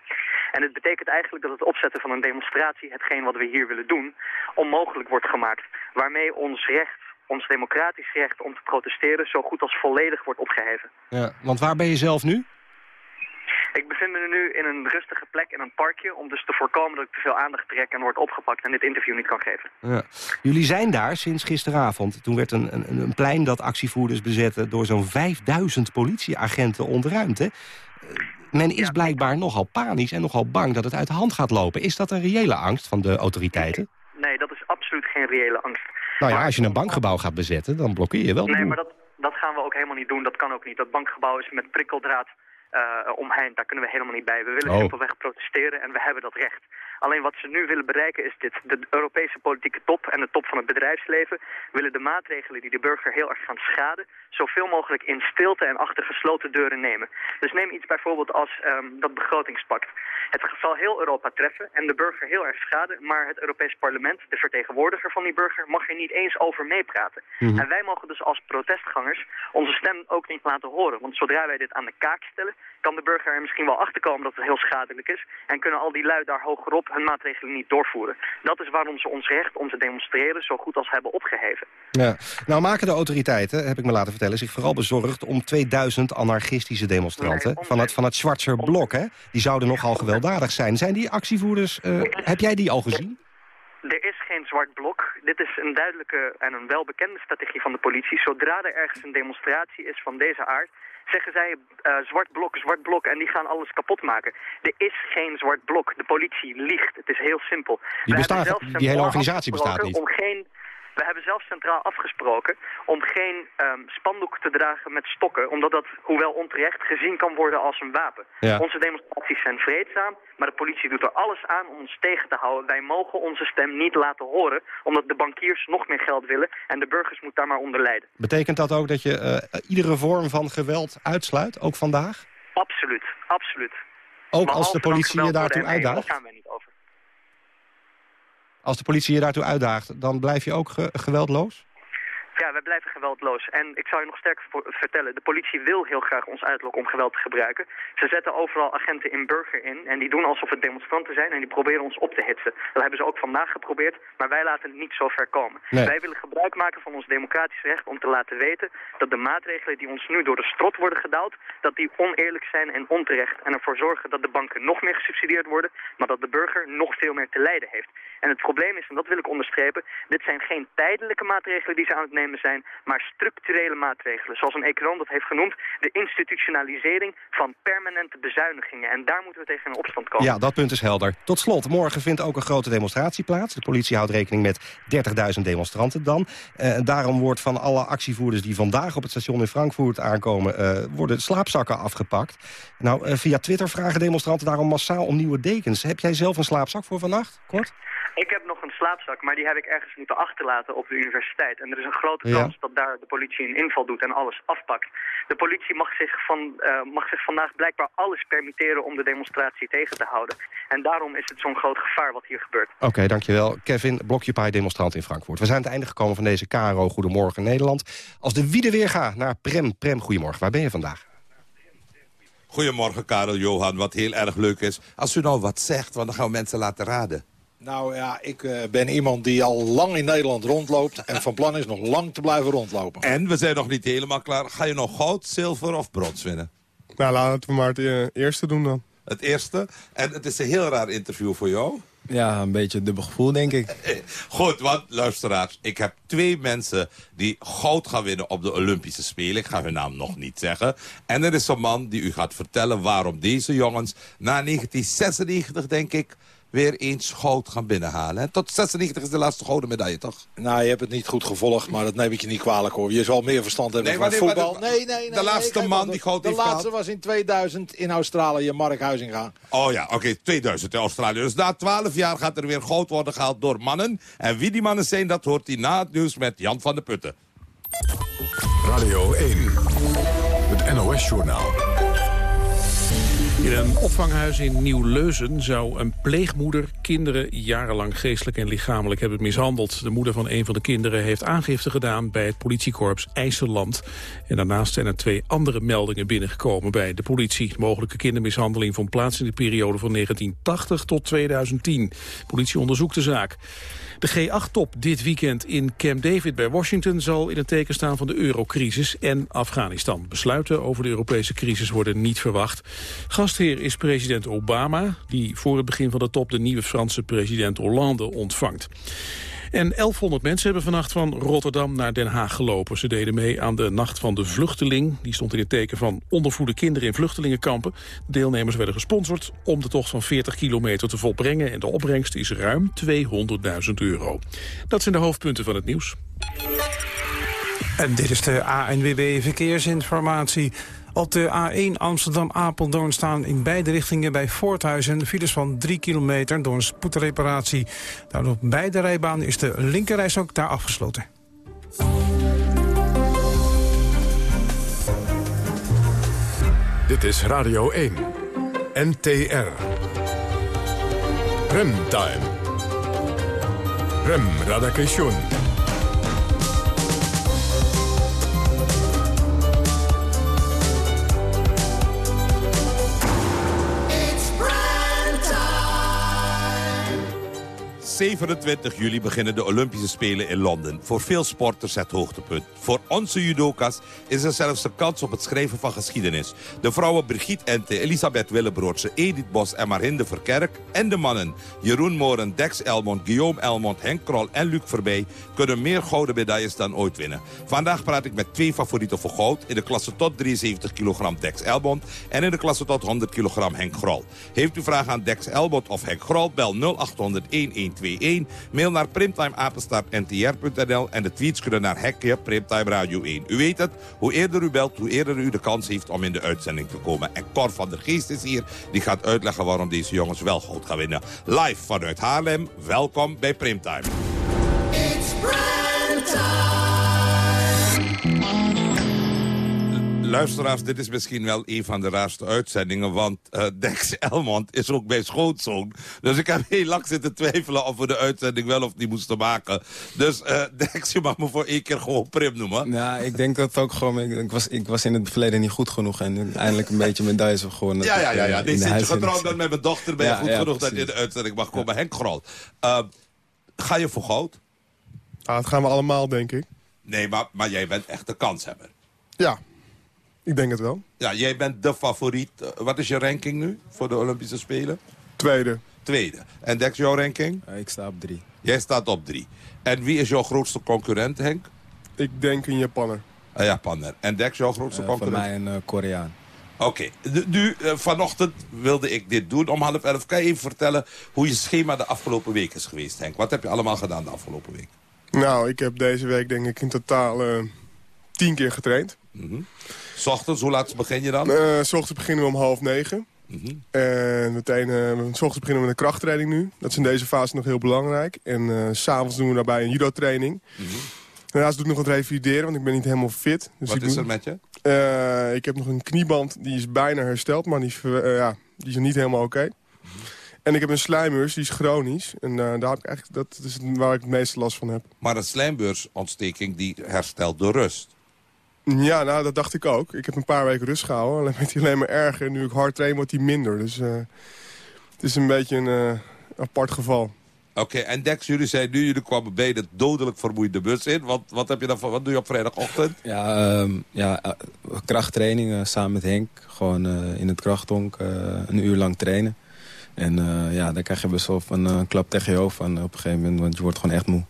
En het betekent eigenlijk dat het opzetten van een demonstratie, hetgeen wat we hier willen doen, onmogelijk wordt gemaakt. Waarmee ons recht ons democratisch recht om te protesteren zo goed als volledig wordt opgeheven. Ja, want waar ben je zelf nu? Ik bevind me nu in een rustige plek in een parkje... om dus te voorkomen dat ik te veel aandacht trek en word opgepakt... en dit interview niet kan geven. Ja. Jullie zijn daar sinds gisteravond. Toen werd een, een, een plein dat actievoerders bezetten... door zo'n 5000 politieagenten ontruimd. Hè? Men is blijkbaar nogal panisch en nogal bang dat het uit de hand gaat lopen. Is dat een reële angst van de autoriteiten? Nee, dat is absoluut geen reële angst. Nou ja, als je een bankgebouw gaat bezetten, dan blokkeer je wel Nee, maar dat, dat gaan we ook helemaal niet doen. Dat kan ook niet. Dat bankgebouw is met prikkeldraad uh, omheind. Daar kunnen we helemaal niet bij. We willen Oh. simpelweg protesteren en we hebben dat recht. Alleen wat ze nu willen bereiken is dit. De Europese politieke top en de top van het bedrijfsleven willen de maatregelen die de burger heel erg gaan schaden, zoveel mogelijk in stilte en achter gesloten deuren nemen. Dus neem iets bijvoorbeeld als um, dat begrotingspact. Het zal heel Europa treffen en de burger heel erg schaden, maar het Europees parlement, de vertegenwoordiger van die burger, mag er niet eens over meepraten. Mhm. En wij mogen dus als protestgangers onze stem ook niet laten horen. Want zodra wij dit aan de kaak stellen, kan de burger er misschien wel achterkomen dat het heel schadelijk is. En kunnen al die lui daar hogerop hun maatregelen niet doorvoeren. Dat is waarom ze ons recht om te demonstreren zo goed als hebben opgeheven. Ja. Nou maken de autoriteiten, heb ik me laten vertellen, zich vooral bezorgd om 2000 anarchistische demonstranten van het, van het Schwarzer Blok. Hè? Die zouden nogal gewelddadig zijn. Zijn die actievoerders, uh, heb jij die al gezien? Er is geen zwart blok. Dit is een duidelijke en een welbekende strategie van de politie. Zodra er ergens een demonstratie is van deze aard, zeggen zij uh, zwart blok, zwart blok en die gaan alles kapot maken. Er is geen zwart blok. De politie liegt. Het is heel simpel. Die, bestaat, die hele organisatie bestaat niet. Om geen, we hebben zelfs centraal afgesproken om geen um, spandoek te dragen met stokken, omdat dat, hoewel onterecht, gezien kan worden als een wapen. Ja. Onze demonstraties zijn vreedzaam, maar de politie doet er alles aan om ons tegen te houden. Wij mogen onze stem niet laten horen, omdat de bankiers nog meer geld willen en de burgers moeten daar maar onder lijden. Betekent dat ook dat je uh, iedere vorm van geweld uitsluit, ook vandaag? Absoluut, absoluut. Ook als de politie je daartoe uitdaagt? Daar gaan wij niet over. Als de politie je daartoe uitdaagt, dan blijf je ook ge geweldloos? Ja, wij blijven geweldloos. En ik zou je nog sterker vertellen, de politie wil heel graag ons uitlokken om geweld te gebruiken. Ze zetten overal agenten in burger in en die doen alsof het demonstranten zijn en die proberen ons op te hitsen. Dat hebben ze ook vandaag geprobeerd, maar wij laten het niet zo ver komen. Nee. Wij willen gebruik maken van ons democratisch recht om te laten weten dat de maatregelen die ons nu door de strot worden gedouwd, dat die oneerlijk zijn en onterecht. En ervoor zorgen dat de banken nog meer gesubsidieerd worden, maar dat de burger nog veel meer te lijden heeft. En het probleem is, en dat wil ik onderstrepen, dit zijn geen tijdelijke maatregelen die ze aan het nemen zijn, maar structurele maatregelen. Zoals een econoom dat heeft genoemd, de institutionalisering van permanente bezuinigingen. En daar moeten we tegen in opstand komen. Ja, dat punt is helder. Tot slot, morgen vindt ook een grote demonstratie plaats. De politie houdt rekening met 30.000 demonstranten dan. Uh, daarom wordt van alle actievoerders die vandaag op het station in Frankfurt aankomen... Uh, worden slaapzakken afgepakt. Nou, uh, via Twitter vragen demonstranten daarom massaal om nieuwe dekens. Heb jij zelf een slaapzak voor vannacht? Kort? Ik heb nog een slaapzak, maar die heb ik ergens moeten achterlaten op de universiteit. En er is een grote Ja. kans dat daar de politie een inval doet en alles afpakt. De politie mag zich, van, eh, mag zich vandaag blijkbaar alles permitteren om de demonstratie tegen te houden. En daarom is het zo'n groot gevaar wat hier gebeurt. Oké, dankjewel. Kevin, Blockupy-demonstrant in Frankfurt. We zijn aan het einde gekomen van deze KRO Goedemorgen Nederland. Als de wieden weer gaat naar Prem. Prem, goedemorgen. Waar ben je vandaag? Goedemorgen, Karel Johan. Wat heel erg leuk is. Als u nou wat zegt, want dan gaan we mensen laten raden. Nou ja, ik eh, ben iemand die al lang in Nederland rondloopt... en van plan is nog lang te blijven rondlopen. En we zijn nog niet helemaal klaar. Ga je nog goud, zilver of brons winnen? Nou, laten we maar het eh, eerste doen dan. Het eerste. En het is een heel raar interview voor jou. Ja, een beetje een dubbel gevoel, denk ik. Goed, want luisteraars, ik heb twee mensen die goud gaan winnen op de Olympische Spelen. Ik ga hun naam nog niet zeggen. En er is een man die u gaat vertellen waarom deze jongens na 1996, denk ik, weer eens goud gaan binnenhalen. En tot 96 is de laatste gouden medaille, toch? Nou, je hebt het niet goed gevolgd, maar dat neem ik je niet kwalijk hoor. Je zal meer verstand hebben Nee, van nee, voetbal. de- nee, nee, nee. de nee, laatste man die de- goud De heeft laatste gehaald. was in 2000 in Australië, Mark Huizinga. Oh ja, oké, 2000 in Australië. Dus na 12 jaar gaat er weer goud worden gehaald door mannen. En wie die mannen zijn, dat hoort hij na het nieuws met Jan van der Putten. Radio 1, het NOS-journaal. In een opvanghuis in Nieuw-Leuzen zou een pleegmoeder kinderen jarenlang geestelijk en lichamelijk hebben mishandeld. De moeder van een van de kinderen heeft aangifte gedaan bij het politiekorps IJsseland. En daarnaast zijn er twee andere meldingen binnengekomen bij de politie. Mogelijke kindermishandeling vond plaats in de periode van 1980 tot 2010. Politie onderzoekt de zaak. De G8-top dit weekend in Camp David bij Washington... zal in het teken staan van de eurocrisis en Afghanistan. Besluiten over de Europese crisis worden niet verwacht. Gastheer is president Obama... die voor het begin van de top de nieuwe Franse president Hollande ontvangt. En 1100 mensen hebben vannacht van Rotterdam naar Den Haag gelopen. Ze deden mee aan de Nacht van de Vluchteling. Die stond in het teken van ondervoede kinderen in vluchtelingenkampen. De deelnemers werden gesponsord om de tocht van 40 kilometer te volbrengen. En de opbrengst is ruim 200.000 euro. Dat zijn de hoofdpunten van het nieuws. En dit is de ANWB Verkeersinformatie. Op de A1 Amsterdam-Apeldoorn staan in beide richtingen bij Voorthuizen files van 3 kilometer door een spoedreparatie. Daardoor op beide rijbanen is de linkerreis ook daar afgesloten. Dit is Radio 1, NTR. Remtime. Rem Radakation. 27 juli beginnen de Olympische Spelen in Londen. Voor veel sporters het hoogtepunt. Voor onze judoka's is er zelfs de kans op het schrijven van geschiedenis. De vrouwen Brigitte Ente, Elisabeth Willebroortse, Edith Bos en Marinde Verkerk... en de mannen Jeroen Moren, Dex Elmond, Guillaume Elmond, Henk Krol en Luc Verbij... kunnen meer gouden medailles dan ooit winnen. Vandaag praat ik met twee favorieten voor goud... in de klasse tot 73 kilogram Dex Elmond... en in de klasse tot 100 kilogram Henk Grol. Heeft u vragen aan Dex Elmond of Henk Grol, bel 0800 1121. Mail naar primtimeapenstaartntr.nl en de tweets kunnen naar Hekje Primtime Radio 1. U weet het, hoe eerder u belt, hoe eerder u de kans heeft om in de uitzending te komen. En Cor van der Geest is hier, die gaat uitleggen waarom deze jongens wel goud gaan winnen. Live vanuit Haarlem, welkom bij Primtime. Luisteraars, dit is misschien wel een van de raarste uitzendingen... want eh, Dex Elmond is ook mijn schoonzoon. Dus ik heb heel lang zitten twijfelen of we de uitzending wel of niet moesten maken. Dus eh, Dex, je mag me voor één keer gewoon Prim noemen. Ja, ik denk dat ook gewoon... Ik, ik was, ik was in het verleden niet goed genoeg en eindelijk een beetje medailles heb gewonnen. Ja, ja, ja. ja. Nee, sinds je getrouwd met mijn dochter... ben je Ja, goed ja, genoeg dat je in de uitzending mag komen. Henk Grol, eh, ga je voor goud? Ah, dat gaan we allemaal, denk ik. Nee, maar, maar jij bent echt de kanshebber. Ja, ik denk het wel. Ja, jij bent de favoriet. Eh, wat is je ranking nu voor de Olympische Spelen? Tweede. Tweede. En Dex, jouw ranking? ik sta op drie. Jij staat op drie. En wie is jouw grootste concurrent, Henk? Ik denk een Japanner. Een Japanner. En Dex, jouw grootste Eh, voor concurrent? mij een eh, Koreaan. Oké, Nu- nu, eh, vanochtend wilde ik dit doen om half elf. Kan je even vertellen hoe je schema de afgelopen week is geweest, Henk? Wat heb je allemaal gedaan de afgelopen week? Nou, ik heb deze week denk ik in totaal eh, tien keer getraind. Mhm. S ochtends, hoe laat begin je dan? Eh, s ochtends beginnen we om half negen. En meteen, eh, s ochtends beginnen we met een krachttraining nu. Dat is in deze fase nog heel belangrijk. En eh, s s'avonds doen we daarbij een judo-training. Daarnaast doe ik nog wat revalideren, want ik ben niet helemaal fit. Dus Wat ik is doe- er met je? Ik heb nog een knieband, die is bijna hersteld, maar die, is ja, die is niet helemaal oké. En ik heb een slijmeurs, die is chronisch. En daar heb ik eigenlijk, dat is waar ik het meeste last van heb. Maar een slijmbeursontsteking die herstelt door rust. Ja, nou, dat dacht ik ook. Ik heb een paar weken rust gehouden. Alleen werd hij alleen maar erger. En nu ik hard train, wordt hij minder. Dus eh, het is een beetje een eh, apart geval. Oké, en Dex, jullie zijn nu, jullie kwamen beide dodelijk vermoeid de bus in. Wat, wat, heb je dan, voor- wat doe je op vrijdagochtend? Ja, ehm, ja eh, krachttraining samen met Henk. Gewoon eh, in het krachtonk een uur lang trainen. En eh, ja, dan krijg je best wel een klap tegen je hoofd van op een gegeven moment. Want je wordt gewoon echt moe.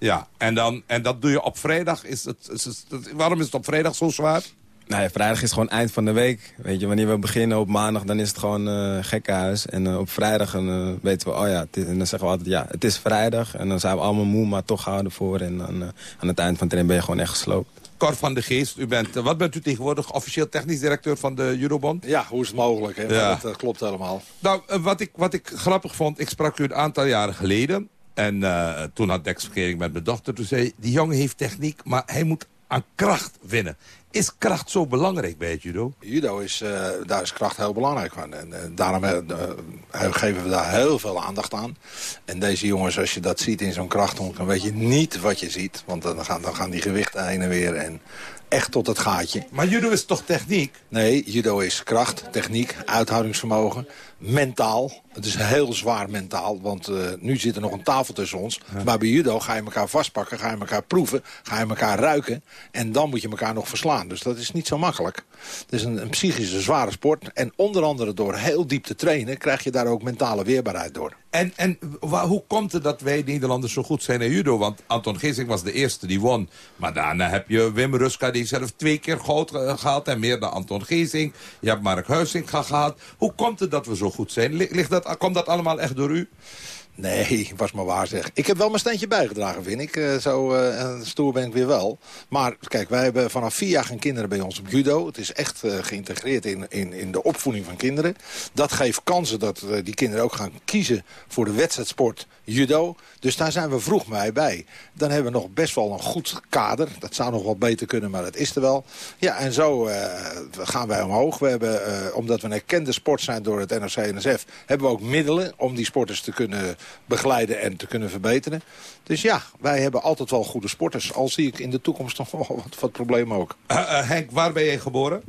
Ja, en, dan, en dat doe je op vrijdag. Is het, is het, waarom is het op vrijdag zo zwaar? Nou ja, vrijdag is gewoon eind van de week. Weet je, wanneer we beginnen op maandag, dan is het gewoon eh gekkenhuis. En eh, op vrijdag eh, weten we, oh ja, het is- en dan zeggen we altijd, ja, het is vrijdag. En dan zijn we allemaal moe, maar toch houden voor. En dan, aan het eind van het trainen ben je gewoon echt gesloopt. Cor van de Geest, u bent, wat bent u tegenwoordig officieel technisch directeur van de Eurobond? Ja, hoe is het mogelijk? Hè? Ja. Dat klopt helemaal. Nou, wat ik, wat ik grappig vond, ik sprak u een aantal jaren geleden. En eh, toen had Dex verkering met mijn dochter. Toen zei die jongen heeft techniek, maar hij moet aan kracht winnen. Is kracht zo belangrijk bij het judo? Judo is, eh, daar is kracht heel belangrijk van. En eh, daarom geven we daar heel veel aandacht aan. En deze jongens, als je dat ziet in zo'n krachthonk, dan weet je niet wat je ziet. Want dan gaan, dan gaan die gewichten heen en weer en echt tot het gaatje. Maar judo is toch techniek? Nee, judo is kracht, techniek, uithoudingsvermogen, mentaal. Het is heel zwaar mentaal, want eh, nu zit er nog een tafel tussen ons. Maar bij judo ga je elkaar vastpakken, ga je elkaar proeven, ga je elkaar ruiken. En dan moet je elkaar nog verslaan. Dus dat is niet zo makkelijk. Het is een, een psychische zware sport. En onder andere door heel diep te trainen krijg je daar ook mentale weerbaarheid door. En, en hoe komt het dat wij Nederlanders zo goed zijn in judo? Want Anton Geesing was de eerste die won. Maar daarna heb je Wim Ruska die zelf twee keer goud eh, gehaald. En meer dan Anton Geesing. Je hebt Mark Huizinga gehad. Hoe komt het dat we zo goed zijn? Ligt dat, komt dat allemaal echt door u? Nee, was maar waar zeg. Ik heb wel mijn steentje bijgedragen, vind ik. Eh, zo eh, stoer ben ik weer wel. Maar kijk, wij hebben vanaf vier jaar geen kinderen bij ons op judo. Het is echt eh, geïntegreerd in, in, in de opvoeding van kinderen. Dat geeft kansen dat die kinderen ook gaan kiezen voor de wedstrijdsport judo. Dus daar zijn we vroeg mee bij. Dan hebben we nog best wel een goed kader. Dat zou nog wat beter kunnen, maar dat is er wel. Ja, en zo gaan wij omhoog. We hebben, omdat we een erkende sport zijn door het NOC-NSF... hebben we ook middelen om die sporters te kunnen begeleiden en te kunnen verbeteren. Dus ja, wij hebben altijd wel goede sporters. Al zie ik in de toekomst nog wel wat, wat problemen ook. Eh, eh, Henk, waar ben je geboren?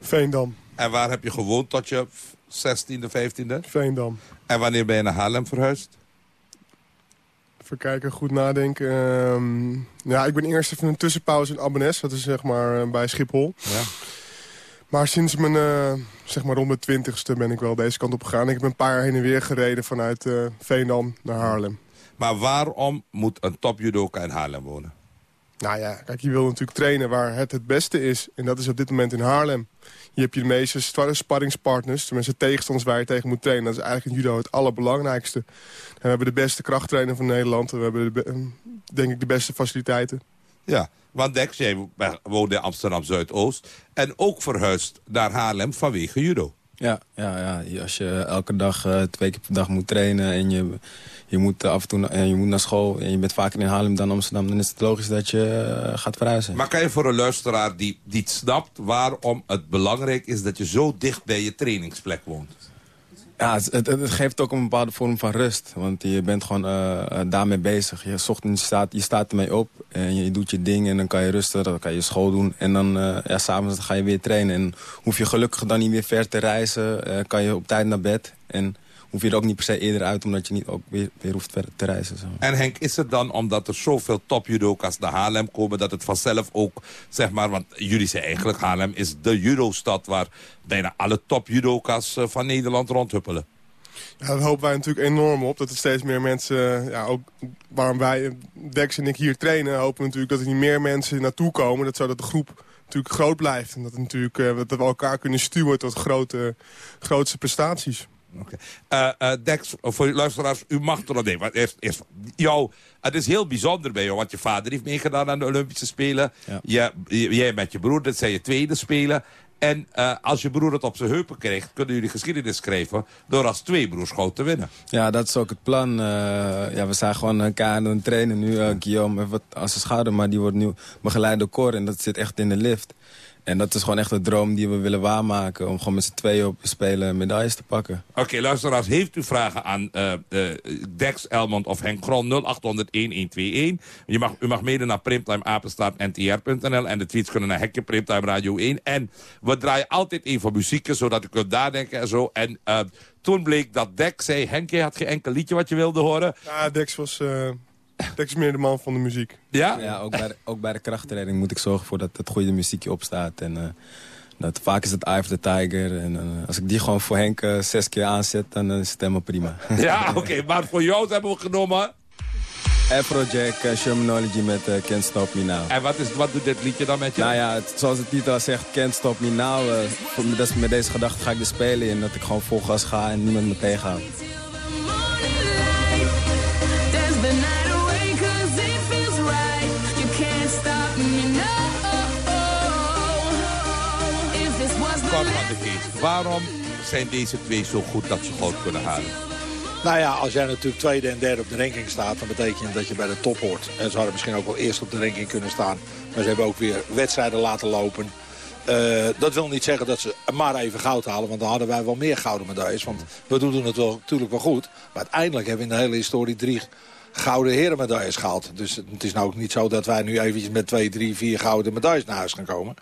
Veendam. En waar heb je gewoond tot je 16e, 15e? Veendam. En wanneer ben je naar Haarlem verhuisd? Even kijken, goed nadenken. Ehm, ja, ik ben eerst even een tussenpauze in Abbenes. Dat is zeg maar eh, bij Schiphol. Ja. Maar sinds mijn, eh, zeg maar rond de twintigste ben ik wel deze kant op gegaan. Ik heb een paar jaar heen en weer gereden vanuit eh, Veendam naar Haarlem. Maar waarom moet een top judoka in Haarlem wonen? Nou ja, kijk, je wil natuurlijk trainen waar het het beste is. En dat is op dit moment in Haarlem. Je hebt je de meeste spa- sparringspartners, tenminste tegenstanders waar je tegen moet trainen. Dat is eigenlijk in judo het allerbelangrijkste. En we hebben de beste krachttrainer van Nederland. We hebben de be- denk ik de beste faciliteiten. Ja, want Dex, jij woonde in Amsterdam-Zuidoost... en ook verhuisd naar Haarlem vanwege judo. Ja, ja, ja. Als je elke dag, eh, twee keer per dag moet trainen en je, je, moet, eh, af en toe, en je moet naar school... en je bent vaker in Haarlem dan Amsterdam... dan is het logisch dat je eh, gaat verhuizen. Maar kan je voor een luisteraar die niet snapt... waarom het belangrijk is dat je zo dicht bij je trainingsplek woont? Ja, het, geeft ook een bepaalde vorm van rust. Want je bent gewoon eh, eh, daarmee bezig. Je, 's ochtends staat, je staat ermee op en je, doet je ding en dan kan je rusten. Dan kan je school doen en dan eh ja, s'avonds ga je weer trainen. En hoef je gelukkig dan niet meer ver te reizen. kan je op tijd naar bed. En hoef je er ook niet per se eerder uit omdat je niet ook weer, weer hoeft te reizen. Zo. En Henk, is het dan omdat er zoveel topjudoka's naar Haarlem komen... dat het vanzelf ook, zeg maar... want jullie zeggen eigenlijk Haarlem is de judostad... waar bijna alle topjudoka's eh, van Nederland rondhuppelen. Ja, daar hopen wij natuurlijk enorm op. Dat er steeds meer mensen, ja, ook waarom wij, Dex en ik hier trainen... hopen we natuurlijk dat er niet meer mensen naartoe komen. Dat zodat de groep natuurlijk groot blijft. En dat, het natuurlijk, eh, dat we elkaar kunnen stuwen tot grote, grootste prestaties. Eh, eh, Dex, voor luisteraars, u mag er nog maar eerst, eerst jou, Het is heel bijzonder bij jou, want je vader heeft meegedaan aan de Olympische Spelen. Je, j- jij met je broer, dit zijn je tweede Spelen. En uh, als je broer het op zijn heupen krijgt, kunnen jullie geschiedenis schrijven... door als twee broers groot te winnen. Ja, dat is ook het plan. Uh, ja, we zijn gewoon elkaar aan het trainen nu. Uh, Guillaume heeft wat aan zijn schouder, maar die wordt nu begeleid door Cor. En dat zit echt in de lift. En dat is gewoon echt een droom die we willen waarmaken. Om gewoon met z'n tweeën op te spelen medailles te pakken. Oké, okay, luisteraars, heeft u vragen aan uh, uh, Dex, Elmond of Henk Grol 0800 1121. Je mag, u mag mede naar primtimeapenstaartntr.nl en de tweets kunnen naar Hekje Primtime Radio 1. En we draaien altijd even muziek, zodat u kunt nadenken en zo. En uh, toen bleek dat Dex zei, Henk, je had geen enkel liedje wat je wilde horen. Ja, Dex was... Dex is meer de man van de muziek. Ja? Ja, ook bij de, ook bij de krachttraining moet ik zorgen voor dat het goede muziekje opstaat. En, uh, dat, vaak is het Eye of the Tiger. En uh, als ik die gewoon voor Henk uh, zes keer aanzet, dan is het helemaal prima. Ja, oké. Okay, maar voor jou hebben we genomen... Afrojack, uh, Shermanology met uh, Can't Stop Me Now. En wat, is, wat doet dit liedje dan met je? Nou ja, het, zoals het titel al zegt, Can't Stop Me Now. Uh, dus met deze gedachte ga ik er spelen in. Dat ik gewoon vol gas ga en niemand me tegenhoudt. Waarom zijn deze twee zo goed dat ze goud kunnen halen? Nou ja, als jij natuurlijk tweede en derde op de ranking staat... dan betekent dat je bij de top hoort. En ze hadden misschien ook wel eerst op de ranking kunnen staan. Maar ze hebben ook weer wedstrijden laten lopen. Uh, dat wil niet zeggen dat ze maar even goud halen. Want dan hadden wij wel meer gouden medailles. Want we doen het wel, natuurlijk wel goed. Maar uiteindelijk hebben we in de hele historie drie gouden herenmedailles gehaald. Dus het is nou ook niet zo dat wij nu eventjes met twee, drie, vier gouden medailles naar huis gaan komen.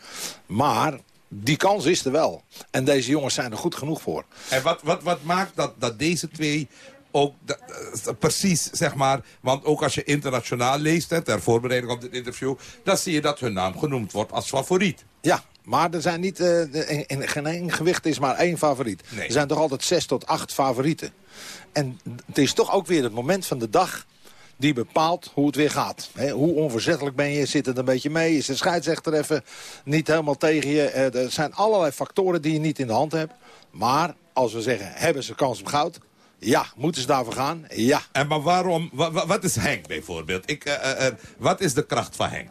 Maar die kans is er wel. En deze jongens zijn er goed genoeg voor. En wat, wat, wat maakt dat, dat deze twee ook uh, precies, zeg maar... want ook als je internationaal leest, hè, ter voorbereiding op dit interview... dan zie je dat hun naam genoemd wordt als favoriet. Ja, maar er zijn niet, uh, in, in geen één gewicht is maar één favoriet. Nee. Er zijn toch altijd zes tot acht favorieten. En het is toch ook weer het moment van de dag die bepaalt hoe het weer gaat. He, hoe onverzettelijk ben je, zit het een beetje mee... is de scheidsrechter even niet helemaal tegen je. er zijn allerlei factoren die je niet in de hand hebt. Maar als we zeggen, hebben ze kans op goud... Ja, moeten ze daarvoor gaan? Ja. En maar waarom, wat, is Henk bijvoorbeeld? Ik, uh, uh, wat is de kracht van Henk?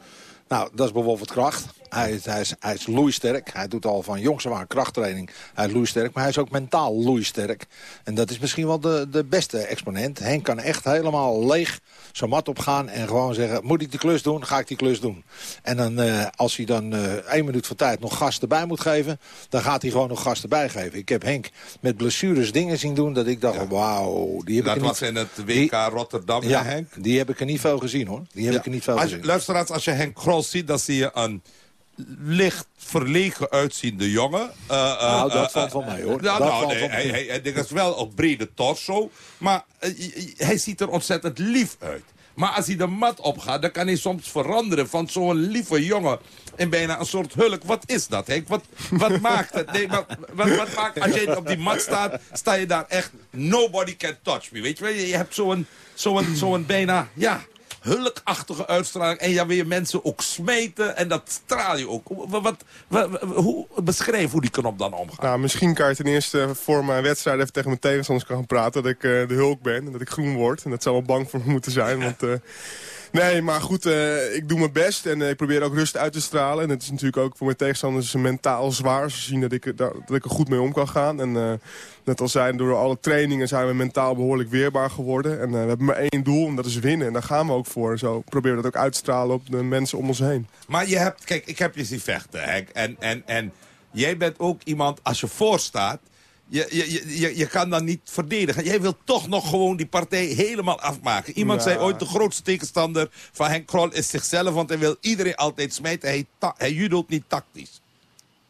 Nou, dat is bijvoorbeeld kracht. Hij, hij, is, hij is loeisterk. Hij doet al van jongs af aan krachttraining. Hij is loeisterk, maar hij is ook mentaal loeisterk. En dat is misschien wel de, de beste exponent. Henk kan echt helemaal leeg zo'n mat opgaan en gewoon zeggen... moet ik die klus doen, ga ik die klus doen. En dan, uh, als hij dan uh, één minuut voor tijd nog gas erbij moet geven... dan gaat hij gewoon nog gas erbij geven. Ik heb Henk met blessures dingen zien doen dat ik dacht... Ja. wauw, die heb dat ik was niet... in het WK die... Rotterdam, ja, Henk? die heb ik er niet veel gezien, hoor. Die heb ja. ik er niet veel als, gezien. Luisteraars, als je Henk Grol ziet, dan zie je een licht verlegen uitziende jongen. Uh, uh, nou, dat uh, valt van mij, hoor. Nou, dat nou nee, hij, hij, hij is wel op brede torso. Maar hij ziet er ontzettend lief uit. Maar als hij de mat opgaat, dan kan hij soms veranderen van zo'n lieve jongen in bijna een soort hulk. Wat is dat, Henk? Wat, wat maakt het? Nee, maar, wat, wat maakt, als je op die mat staat, sta je daar echt... Nobody can touch me, weet je wel? Je hebt zo'n zo'n zo'n bijna, ja, hulkachtige uitstraling. En ja, weer mensen ook smeten. En dat straal je ook. Wat, wat, wat, hoe, beschrijf hoe die knop dan omgaat. Nou, misschien kan je ten eerste voor mijn wedstrijd even tegen mijn tegenstanders gaan praten. Dat ik uh, de hulk ben en dat ik groen word. En dat zou wel bang voor me moeten zijn. Want... Uh, Nee, maar goed, uh, ik doe mijn best en uh, ik probeer ook rust uit te stralen. En het is natuurlijk ook voor mijn tegenstanders mentaal zwaar. Ze zien dat ik, dat, ik er goed mee om kan gaan. En uh, net als zijn, door alle trainingen zijn we mentaal behoorlijk weerbaar geworden. En we hebben maar één doel en dat is winnen. En daar gaan we ook voor. Zo proberen we dat ook uit te stralen op de mensen om ons heen. Maar je hebt, kijk, ik heb je zien vechten, Henk. En, en, en jij bent ook iemand, als je voorstaat... Je, je, je, je kan dan niet verdedigen. Jij wilt toch nog gewoon die partij helemaal afmaken. Iemand ja. zei ooit, de grootste tegenstander van Henk Krol is zichzelf... want hij wil iedereen altijd smijten. Hij, hij judelt niet tactisch.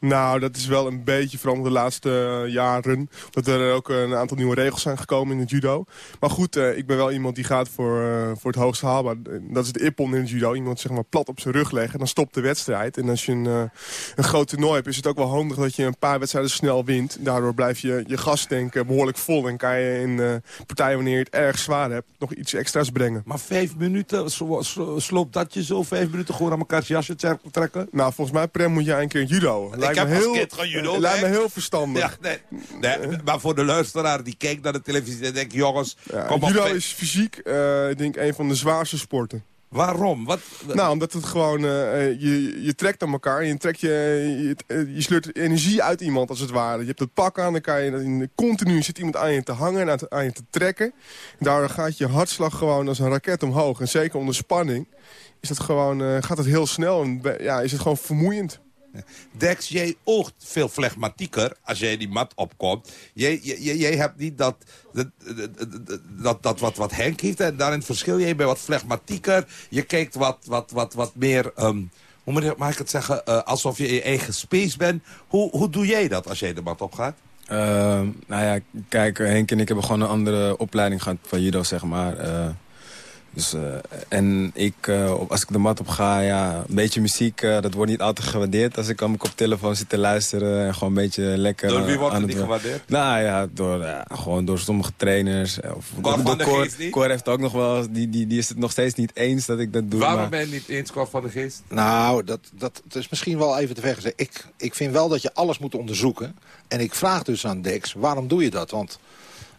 Nou, dat is wel een beetje veranderd de laatste uh, jaren. Dat er ook een aantal nieuwe regels zijn gekomen in het judo. Maar goed, uh, ik ben wel iemand die gaat voor, uh, voor het hoogste haalbaar. Dat is het ippon in het judo. Iemand zeg maar plat op zijn rug leggen en dan stopt de wedstrijd. En als je een, een groot toernooi hebt, is het ook wel handig dat je een paar wedstrijden snel wint. Daardoor blijf je je gastank behoorlijk vol. En kan je in partijen, wanneer je het erg zwaar hebt, nog iets extra's brengen. Maar vijf minuten, sloopt dat je zo? Vijf minuten gewoon aan elkaar jasje trekken? Nou, volgens mij, Prem, moet je een keer judo. Ik heb heel, als kind. Lijkt me heel verstandig. Ja, nee, nee, maar voor de luisteraar die kijkt naar de televisie en denkt... jongens, ja, kom Judo op. is fysiek, uh, ik denk, een van de zwaarste sporten. Waarom? Wat, Nou, omdat het gewoon, eh, eh, je, je trekt aan elkaar je, trekt je, je, eh, je sleurt energie uit iemand als het ware. Je hebt het pak aan, dan kan je, continu zit iemand aan je te hangen en aan, je te trekken. En daardoor gaat je hartslag gewoon als een raket omhoog. En zeker onder spanning is het gewoon, eh, gaat het heel snel en ja, is het gewoon vermoeiend. Dex, jij oogt veel flegmatieker als jij die mat opkomt. Jij, jij, jij hebt niet dat, dat, dat, dat wat, wat Henk heeft. En daarin verschil jij bij wat flegmatieker. Je kijkt wat, wat, wat, wat meer... ehm, hoe moet ik- het zeggen? eh, alsof je in je eigen space bent. Hoe, hoe doe jij dat als jij de mat opgaat? Ehm, nou ja, kijk, Henk en ik hebben gewoon een andere opleiding gehad van judo, zeg maar. Eh, dus, eh, en ik, eh, op- als ik de mat op ga, ja, een beetje muziek, eh, dat wordt niet altijd gewaardeerd. Als ik aan mijn koptelefoon zit te luisteren en gewoon een beetje lekker... Door wie wordt aan het niet gewaardeerd? Nou ja, door, ja, gewoon door sommige trainers. Of, Cor door Cor- Geest niet? Cor heeft ook nog wel, die, die, die is het nog steeds niet eens dat ik dat doe. Waarom maar- ben je het niet eens, Cor van de Geest? Nou, dat, dat, dat is misschien wel even te ver gezegd. Ik, ik vind wel dat je alles moet onderzoeken. En ik vraag dus aan Dex, waarom doe je dat? Want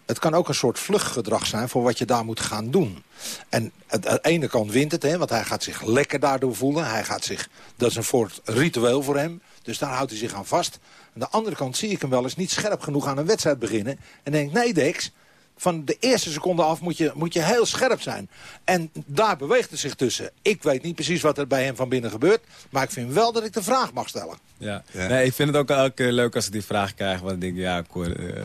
het kan ook een soort vluchtgedrag zijn voor wat je daar moet gaan doen. En aan de ene kant wint het, hè, want hij gaat zich lekker daardoor voelen. Hij gaat zich, dat is een soort ritueel voor hem. Dus daar houdt hij zich aan vast. Aan de andere kant zie ik hem wel eens niet scherp genoeg aan een wedstrijd beginnen. En denk, nee Dex, van de eerste seconde af moet je, moet je heel scherp zijn. En daar beweegt het zich tussen. Ik weet niet precies wat er bij hem van binnen gebeurt. Maar ik vind wel dat ik de vraag mag stellen. Ja. Nee, ik vind het ook elke keer leuk als ik die vraag krijg. Want ik denk, ja, Cor, eh,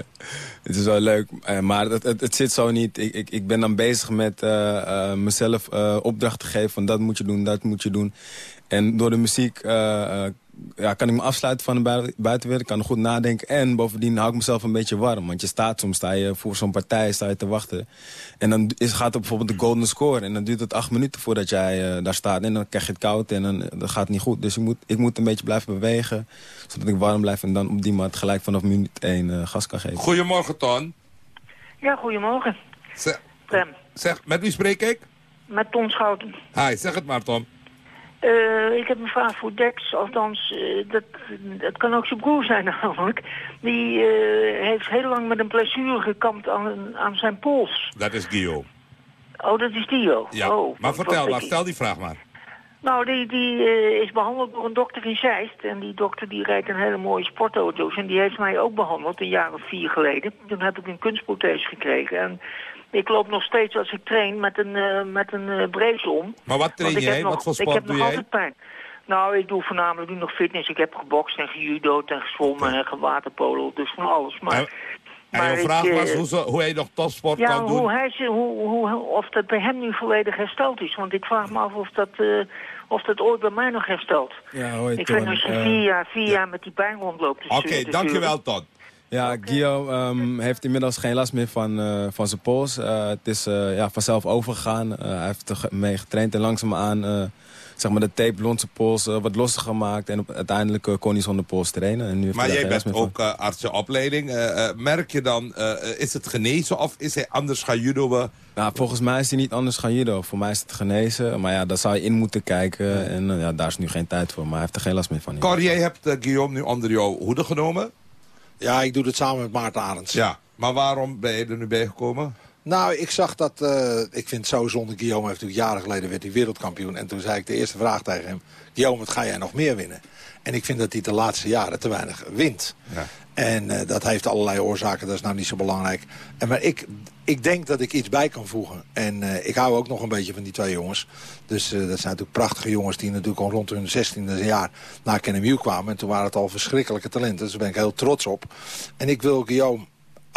het is wel leuk. eh, maar het, het, het zit zo niet. Ik, ik, ik ben dan bezig met eh, eh, mezelf eh, opdrachten geven. Van dat moet je doen, dat moet je doen. En door de muziek eh, eh, ja, kan ik me afsluiten van de bui- buitenwereld. Ik kan goed nadenken. En bovendien hou ik mezelf een beetje warm. Want je staat soms, sta je voor zo'n partij sta je te wachten. En dan is, gaat er bijvoorbeeld de golden score. En dan duurt het acht minuten voordat jij eh, daar staat. En dan krijg je het koud en dan dat gaat het niet goed. Dus ik moet, ik moet een beetje blijven bewegen. Zodat ik warm blijf en dan op die mat gelijk vanaf minuut één eh, gas kan geven. Goedemorgen, Ton. Ja, goedemorgen. Zeg, zeg, met wie spreek ik? met Ton Schouten. Hi, zeg het maar, Tom. Eh, ik heb een vraag voor Dex, althans, eh, dat, dat kan ook zijn broer zijn namelijk. Die eh, heeft heel lang met een blessure gekampt aan, aan zijn pols. Dat is Guillaume. Oh, dat is Dio. Ja, oh, maar vertel maar, stel die vraag maar. Nou, die, die is behandeld door een dokter in Zeist. En die dokter die rijdt een hele mooie sportauto's. En die heeft mij ook behandeld een jaar of vier geleden. Toen heb ik een kunstprothese gekregen. En ik loop nog steeds als ik train met een, eh, met een eh, brace om. Maar wat train ik heb jij? nog- Wat voor Ik sport heb doe nog altijd pijn. Nou, ik doe voornamelijk nu nog fitness. Ik heb gebokst en gejudo'd en gezwommen en gewaterpolo. Dus van alles. Maar, En maar jouw ik, vraag eh, was hoe, zo- hoe hij nog topsport ja, kan doen? hoe hij, hoe, hoe, of dat bij hem nu volledig hersteld is. Want ik vraag me af of dat, eh, of dat ooit bij mij nog herstelt. Ja, ik als je Eh, vier jaar, vier jaar met die pijn rondloopt. Oké, dankjewel. Ton. Ja, Guillaume ehm, heeft inmiddels geen last meer van, eh, van zijn pols. Eh, het is eh, ja, vanzelf overgegaan. Eh, hij heeft er ge- mee getraind en langzaamaan eh, zeg maar de tape rond zijn pols wat losser gemaakt. En op, uiteindelijk kon hij zonder pols trainen. En nu Maar jij bent ook uh, artsenopleiding. Merk je dan, eh, is het genezen of is hij anders gaan judoën? Nou, volgens mij is hij niet anders gaan judo. Voor mij is het genezen. Maar ja, daar zou je in moeten kijken. En ja, daar is nu geen tijd voor. Maar hij heeft er geen last meer van. Cor, jij hebt Guillaume nu onder jouw hoede genomen? Ja, ik doe het samen met Maarten Arends. Ja, maar waarom ben je er nu bij gekomen? Nou, ik zag dat... eh, ik vind het zo zonde. Guillaume heeft natuurlijk jaren geleden werd hij wereldkampioen. En toen zei ik de eerste vraag tegen hem... Guillaume, wat ga jij nog meer winnen? En ik vind dat hij de laatste jaren te weinig wint. Ja. En eh, dat heeft allerlei oorzaken, dat is nou niet zo belangrijk. En, maar ik, ik denk dat ik iets bij kan voegen. En eh, ik hou ook nog een beetje van die twee jongens. Dus dat zijn natuurlijk prachtige jongens die natuurlijk al rond hun 16e jaar naar KNMU kwamen. En toen waren het al verschrikkelijke talenten. Dus daar ben ik heel trots op. En ik wil Guillaume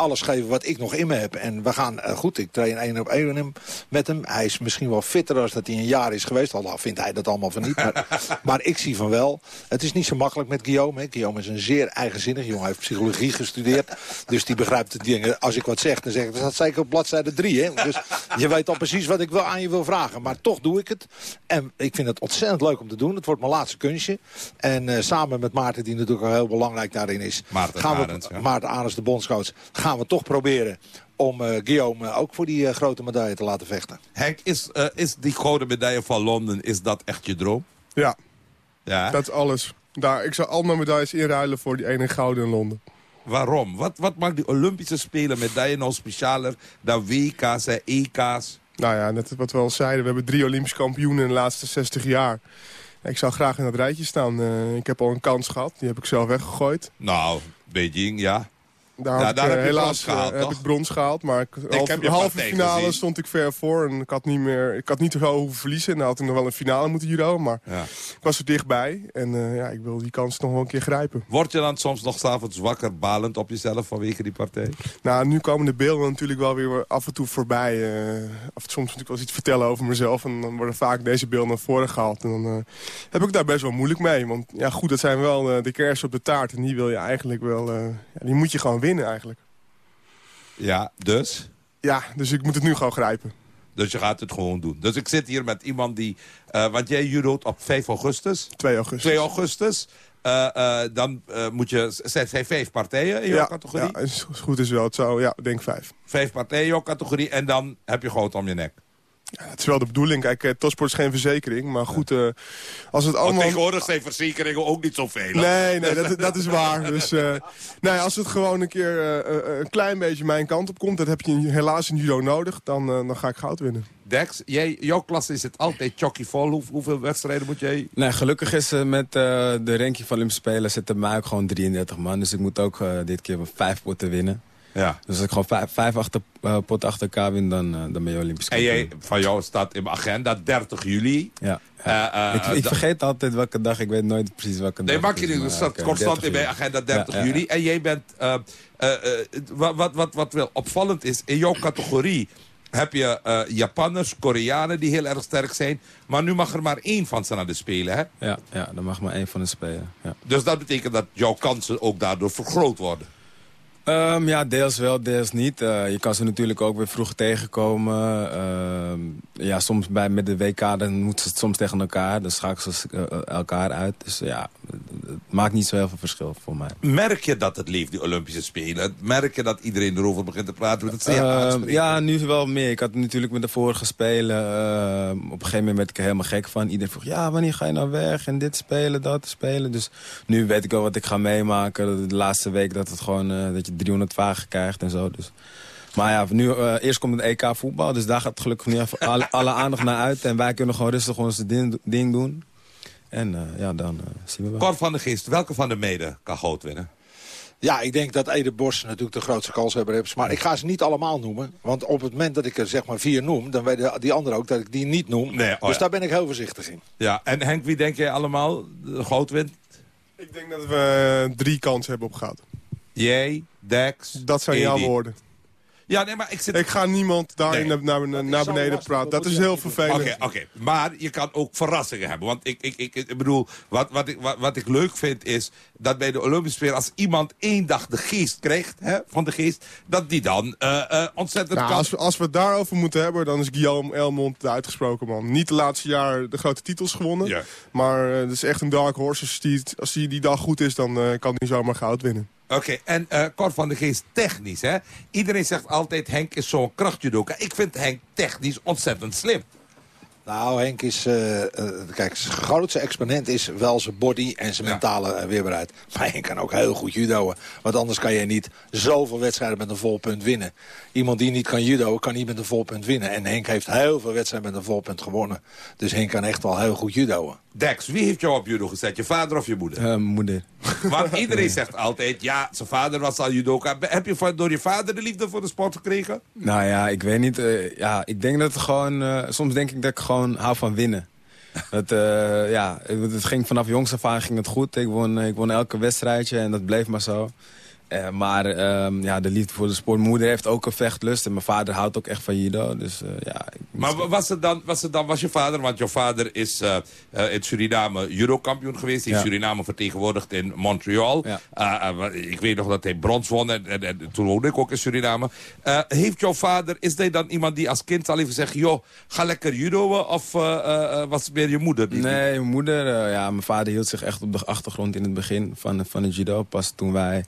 alles geven wat ik nog in me heb. En we gaan, eh, goed, ik train één op één met hem. Hij is misschien wel fitter als dat hij een jaar is geweest. Al vindt hij dat allemaal van niet. Maar, maar ik zie van wel. Het is niet zo makkelijk met Guillaume. Hè. Guillaume is een zeer eigenzinnig jongen. Hij heeft psychologie gestudeerd. Dus die begrijpt de dingen. Als ik wat zeg, dan zeg ik, dat staat zeker op bladzijde 3. Hè. Dus je weet al precies wat ik wel aan je wil vragen. Maar toch doe ik het. En ik vind het ontzettend leuk om te doen. Het wordt mijn laatste kunstje. En eh, samen met Maarten, die natuurlijk al heel belangrijk daarin is. Maarten gaan we, Arends, ja. Maarten Arends, de bondscoach, gaan we toch proberen om eh, Guillaume ook voor die eh, grote medaille te laten vechten. Henk, is, eh, is die gouden medaille van Londen, is dat echt je droom? Ja, Ja. dat is alles. Daar, ik zou al mijn medailles inruilen voor die ene gouden in Londen. Waarom? Wat, wat maakt die Olympische Spelen medaille nou specialer dan WK's en EK's? Nou ja, net wat we al zeiden, we hebben drie Olympisch kampioenen in de laatste 60 jaar. Ik zou graag in dat rijtje staan. Eh, ik heb al een kans gehad, die heb ik zelf weggegooid. Nou, Beijing, ja. Daar, Ja, heb, daar ik, heb eh, helaas gehaald, eh, heb ik brons gehaald. Maar ik, half, heb je halve finale gezien. stond ik ver voor. En ik had niet, meer, ik had niet te hoeven verliezen. En dan had ik nog wel een finale moeten judo. Maar Ja. ik was er dichtbij. En eh, ja, ik wil die kans nog wel een keer grijpen. Word je dan soms nog s'avonds wakker balend op jezelf vanwege die partij? Nou, nu komen de beelden natuurlijk wel weer af en toe voorbij. of soms moet ik wel eens iets vertellen over mezelf. En dan worden vaak deze beelden naar voren gehaald. En dan heb ik daar best wel moeilijk mee. Want ja, goed, dat zijn wel de kersen op de taart. En die wil je eigenlijk wel... ja, die moet je gewoon winnen eigenlijk. Ja, dus? Ja, dus ik moet het nu gewoon grijpen. Dus je gaat het gewoon doen. Dus ik zit hier met iemand die... eh, want jij judoot op 5 augustus. 2 augustus. 2 augustus. Eh, eh, dan moet je... Zijn vijf partijen in jouw ja, categorie? Ja, is, goed is wel. Het zou, ja, ik denk vijf. Vijf partijen in jouw categorie. En dan heb je goud om je nek. Ja, het is wel de bedoeling. Kijk, eh, topsport is geen verzekering. Maar goed, eh, als het Want allemaal... tegenwoordig zijn verzekeringen ook niet zoveel. Nee, nee, dat, dat is waar. Dus eh, nee, als het gewoon een keer een klein beetje mijn kant op komt... dat heb je helaas in judo nodig, dan, dan ga ik goud winnen. Dex, jij, jouw klasse is het altijd chocky vol. Hoe, hoeveel wedstrijden moet jij... Nee, gelukkig is met eh, de ranking van Olympische Spelen zitten mij ook gewoon 33 man. Dus ik moet ook dit keer vijf potten winnen. Ja. Dus als ik gewoon vijf, vijf achter, eh, potten achter elkaar win, dan, eh, dan ben je Olympisch En kampioen. jij, van jou staat in mijn agenda 30 juli. Ja. Eh, ik, vergeet altijd welke dag, ik weet nooit precies welke Nee, dag. maak je niet. staat constant 30 in mijn agenda 30 Ja, ja, juli. En jij bent... wat, wat, wat, wat wel opvallend is, in jouw categorie heb je eh, Japanners, Koreanen die heel erg sterk zijn. Maar nu mag er maar één van ze naar de Spelen, hè? Ja, ja, dan mag maar één van de spelen. Ja. Dus dat betekent dat jouw kansen ook daardoor vergroot worden. Ehm, ja, deels wel, deels niet. Eh, je kan ze natuurlijk ook weer vroeg tegenkomen. Ehm, ja, soms bij, met de WK dan moeten ze het soms tegen elkaar. Dan schakelen ze eh, elkaar uit. Dus ja, het maakt niet zo heel veel verschil voor mij. Merk je dat het leeft, die Olympische Spelen? Merk je dat iedereen erover begint te praten? Ehm, aanspreken? ja, nu wel meer. Ik had natuurlijk met de vorige spelen... op een gegeven moment werd ik er helemaal gek van. Iedereen vroeg, ja, wanneer ga je nou weg? En dit spelen, dat spelen. Dus nu weet ik wel wat ik ga meemaken. De laatste week dat, het gewoon, eh, dat je 300 vagen krijgt en zo. Dus. Maar ja, nu, eh, eerst komt het EK voetbal. Dus daar gaat gelukkig nu even alle, alle aandacht naar uit. En wij kunnen gewoon rustig ons ding, ding doen. En eh, ja, dan eh, zien we wel. Cor van de Geest, welke van de meiden kan goud winnen? Ja, ik denk dat Ede Bos natuurlijk de grootste kanshebber heeft. Maar ik ga ze niet allemaal noemen. Want op het moment dat ik er zeg maar vier noem... dan weten die anderen ook dat ik die niet noem. Nee, oh dus ja. daar ben ik heel voorzichtig in. Ja, en Henk, wie denk jij allemaal de goud wint? Ik denk dat we drie kansen hebben op goud. Jij, Dex, Dat zijn jouw woorden. Ja, nee, maar ik zit... Ik ga niemand daarin Nee. naar, naar, beneden praten. dat is heel vervelend. Oké, oké. Maar je kan ook verrassingen hebben. Want ik, ik, ik, ik bedoel, wat, wat, ik, wat, wat ik leuk vind is... dat bij de Olympische Spelen, als iemand één dag de geest krijgt... Hè, van de geest, dat die dan eh, eh, ontzettend Nou, kan... als, we, als we het daarover moeten hebben, dan is Guillaume Elmond de uitgesproken man. Niet de laatste jaar de grote titels gewonnen. Ja. Maar eh, het is echt een dark horse. Als die, als die die dag goed is, dan eh, kan hij zomaar goud winnen. Oké, en eh Cor van de Geest technisch, hè? Iedereen zegt altijd, Henk is zo'n krachtjudoka. Ik vind Henk technisch ontzettend slim. Nou, Henk is... eh, eh, kijk, zijn grootste exponent is wel zijn body en zijn Ja. mentale weerbaarheid. Maar Henk kan ook heel goed judoën. Want anders kan je niet zoveel wedstrijden met een vol punt winnen. Iemand die niet kan judoën, kan niet met een vol punt winnen. En Henk heeft heel veel wedstrijden met een vol punt gewonnen. Dus Henk kan echt wel heel goed judoën. Dex, wie heeft jou op judo gezet? Je vader of je moeder? Eh, moeder. Want iedereen zegt altijd, ja, zijn vader was al judoka. Heb je van- door je vader de liefde voor de sport gekregen? Nou ja, ik weet niet. eh, ja, ik denk dat het gewoon... eh, soms denk ik dat ik gewoon hou van winnen. Dat, ja, het ging vanaf jongs af aan ging het goed. Ik won, ik won elke wedstrijdje en dat bleef maar zo. Eh, maar ehm, ja, de liefde voor de sport. Mijn moeder heeft ook een vechtlust. En mijn vader houdt ook echt van judo. Dus eh, ja... Maar wa- was het, dan, was het dan, was je vader, want jouw vader is eh, in Suriname judokampioen geweest. Die heeft Ja. Suriname vertegenwoordigd in Montreal. Ja. Ik weet nog dat hij brons won en, en, en toen woonde ik ook in Suriname. Heeft jouw vader, is hij dan iemand die als kind al even zegt... joh, ga lekker judoën of was het meer je moeder? Die, Nee, mijn moeder, ja, mijn vader hield zich echt op de achtergrond in het begin van, van het judo. Pas toen wij,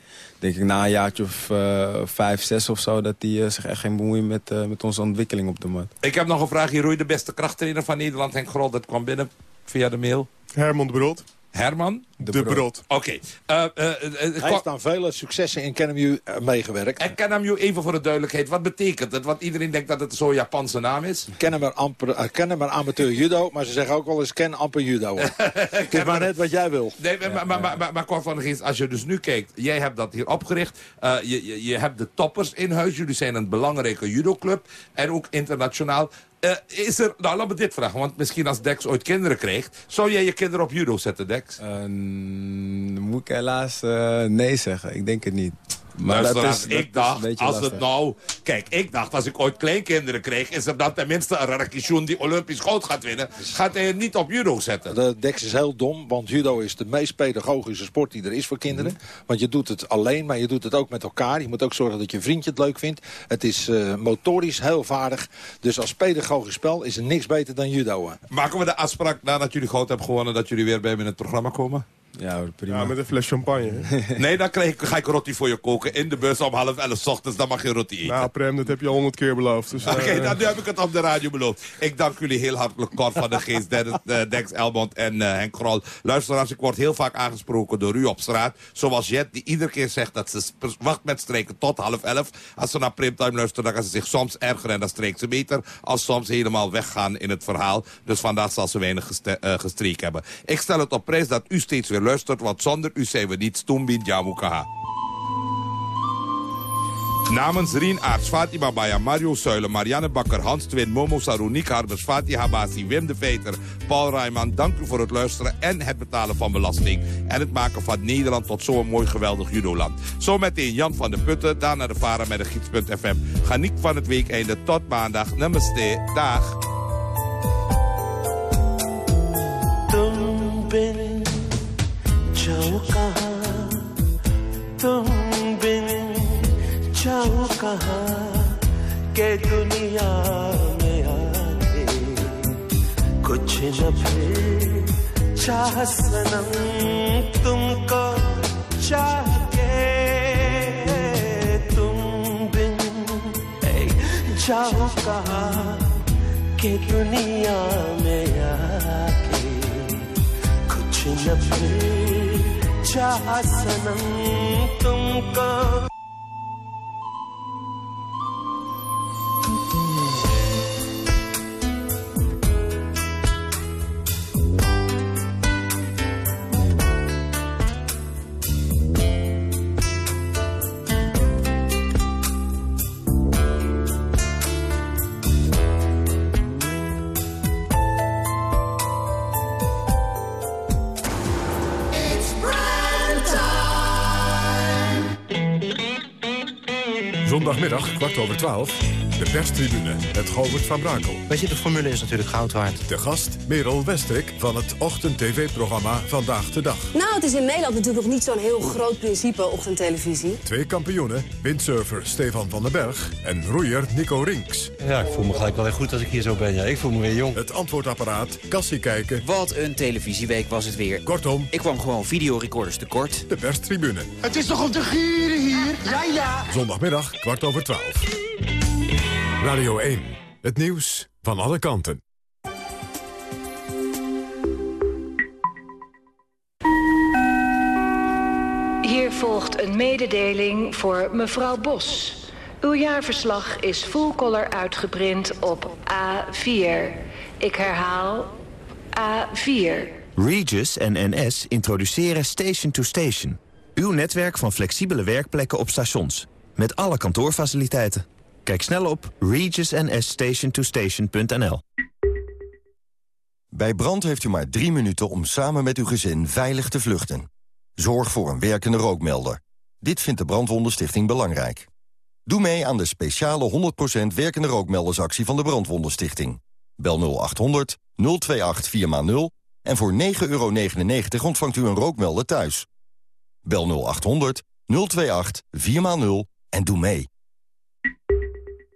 denk ik, na een jaartje of eh, vijf, zes of zo... dat hij eh, zich echt ging bemoeien met, eh, met onze ontwikkeling op de mat. Ik heb nog een vraag. Hier roei de beste krachttrainer van Nederland, Henk Grol. Dat kwam binnen via de mail. Hermond Brood. Herman? De Brot. Oké. eh, eh, eh, Hij heeft aan vele successen in Kennemju uh, meegewerkt. en Kenamju, even voor de duidelijkheid. Wat betekent het? Want iedereen denkt dat het zo'n Japanse naam is. Kennen maar, amper, eh, kennen maar amateur judo, maar ze zeggen ook wel eens ken amper judo. Het is maar net wat jij wil. Nee, maar, maar, maar, maar, maar Cor van der Geest, als je dus nu kijkt... jij hebt dat hier opgericht. eh, je, je, je hebt de toppers in huis. Jullie zijn een belangrijke judoclub. En ook internationaal. Eh, is er, nou, laat me dit vragen. Want misschien als Dex ooit kinderen krijgt... zou jij je kinderen op judo zetten, Dex? Dan moet ik helaas eh, nee zeggen. Ik denk het niet. Maar dat is, ik dacht, als lastig. het nou... Kijk, ik dacht, als ik ooit kleinkinderen kreeg... is er dan tenminste een Rakishun die Olympisch goud gaat winnen. Gaat hij hem niet op judo zetten? De Dex is heel dom, want judo is de meest pedagogische sport die er is voor kinderen. Want je doet het alleen, maar je doet het ook met elkaar. Je moet ook zorgen dat je vriendje het leuk vindt. Het is eh, motorisch heel vaardig. Dus als pedagogisch spel is er niks beter dan judo. Maken we de afspraak nadat jullie goud hebben gewonnen... dat jullie weer bij me in het programma komen? Ja, prima. Ja, met een fles champagne. Nee, dan krijg ik, ga ik roti voor je koken in de bus om half elf 's ochtends. Dan mag je roti eten. nou, Prem, dat heb je al honderd keer beloofd. Dus, Oké, eh, dan nu heb ik het op de radio beloofd. Ik dank jullie heel hartelijk, Cor van de Geest, Dennis, eh, Dex Elbond en eh, Henk Grol. Luisteraars, ik word heel vaak aangesproken door u op straat. Zoals Jet, die iedere keer zegt dat ze wacht met streken tot half elf. Als ze naar Primtime luisteren, dan gaan ze zich soms ergeren en dan streekt ze beter. Als soms helemaal weggaan in het verhaal. Dus vandaar zal ze weinig gestreken hebben. Ik stel het op prijs dat u steeds weer luistert, wat zonder u zijn we niets. Tumbin Jamukaha. Namens Rien Aarts, Fatima Mario Suilen, Marianne Bakker, Hans Twin, Momo Saroniek, Harbers, Fatih Habasi, Wim de Veter, Paul Rijman. Dank u voor het luisteren en het betalen van belasting. En het maken van Nederland tot zo'n mooi geweldig judoland. Zometeen Jan van de Putten, daarna de Varen met de Gids.fm. Ga niet van het weekende tot maandag. Namaste, dag. Don't जाओ कहाँ तुम बिन जाओ कहाँ के दुनिया में आके कुछ न फिर चाह सनम तुमको चाह के तुम बिन जाओ कहाँ के दुनिया में आके लपे चाह सनम तुमको kwart over twaalf. De perstribune met Govert van Brakel. Weet je, de formule is natuurlijk goud waard. De gast Merel Westrik van het ochtend-tv-programma Vandaag de Dag. Nou, het is in Nederland natuurlijk nog niet zo'n heel groot principe ochtendtelevisie. Twee kampioenen, windsurfer Stefan van den Berg en roeier Nico Rinks. Ja, ik voel me gelijk wel weer goed als ik hier zo ben. Ja, ik voel me weer jong. Het antwoordapparaat, kassie kijken. Wat een televisieweek was het weer. Kortom, Ik kwam gewoon videorecorders tekort. de perstribune. Het is toch om te gieren hier? Ja, ja. Zondagmiddag, kwart over twaalf. Radio 1, het nieuws van alle kanten. Hier volgt een mededeling voor mevrouw Bos. Uw jaarverslag is full color uitgeprint op A4. Ik herhaal A4. Regis en NS introduceren Station to Station. Uw netwerk van flexibele werkplekken op stations. Met alle kantoorfaciliteiten. Kijk snel op regisnsstationtostation.nl Bij brand heeft u maar drie minuten om samen met uw gezin veilig te vluchten. Zorg voor een werkende rookmelder. Dit vindt de Brandwondenstichting belangrijk. Doe mee aan de speciale 100% werkende rookmeldersactie van de Brandwondenstichting. Bel 0800 028 4x0 en voor 9,99 euro ontvangt u een rookmelder thuis. Bel 0800 028 4x0 en doe mee.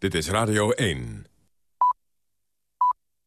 Dit is Radio 1.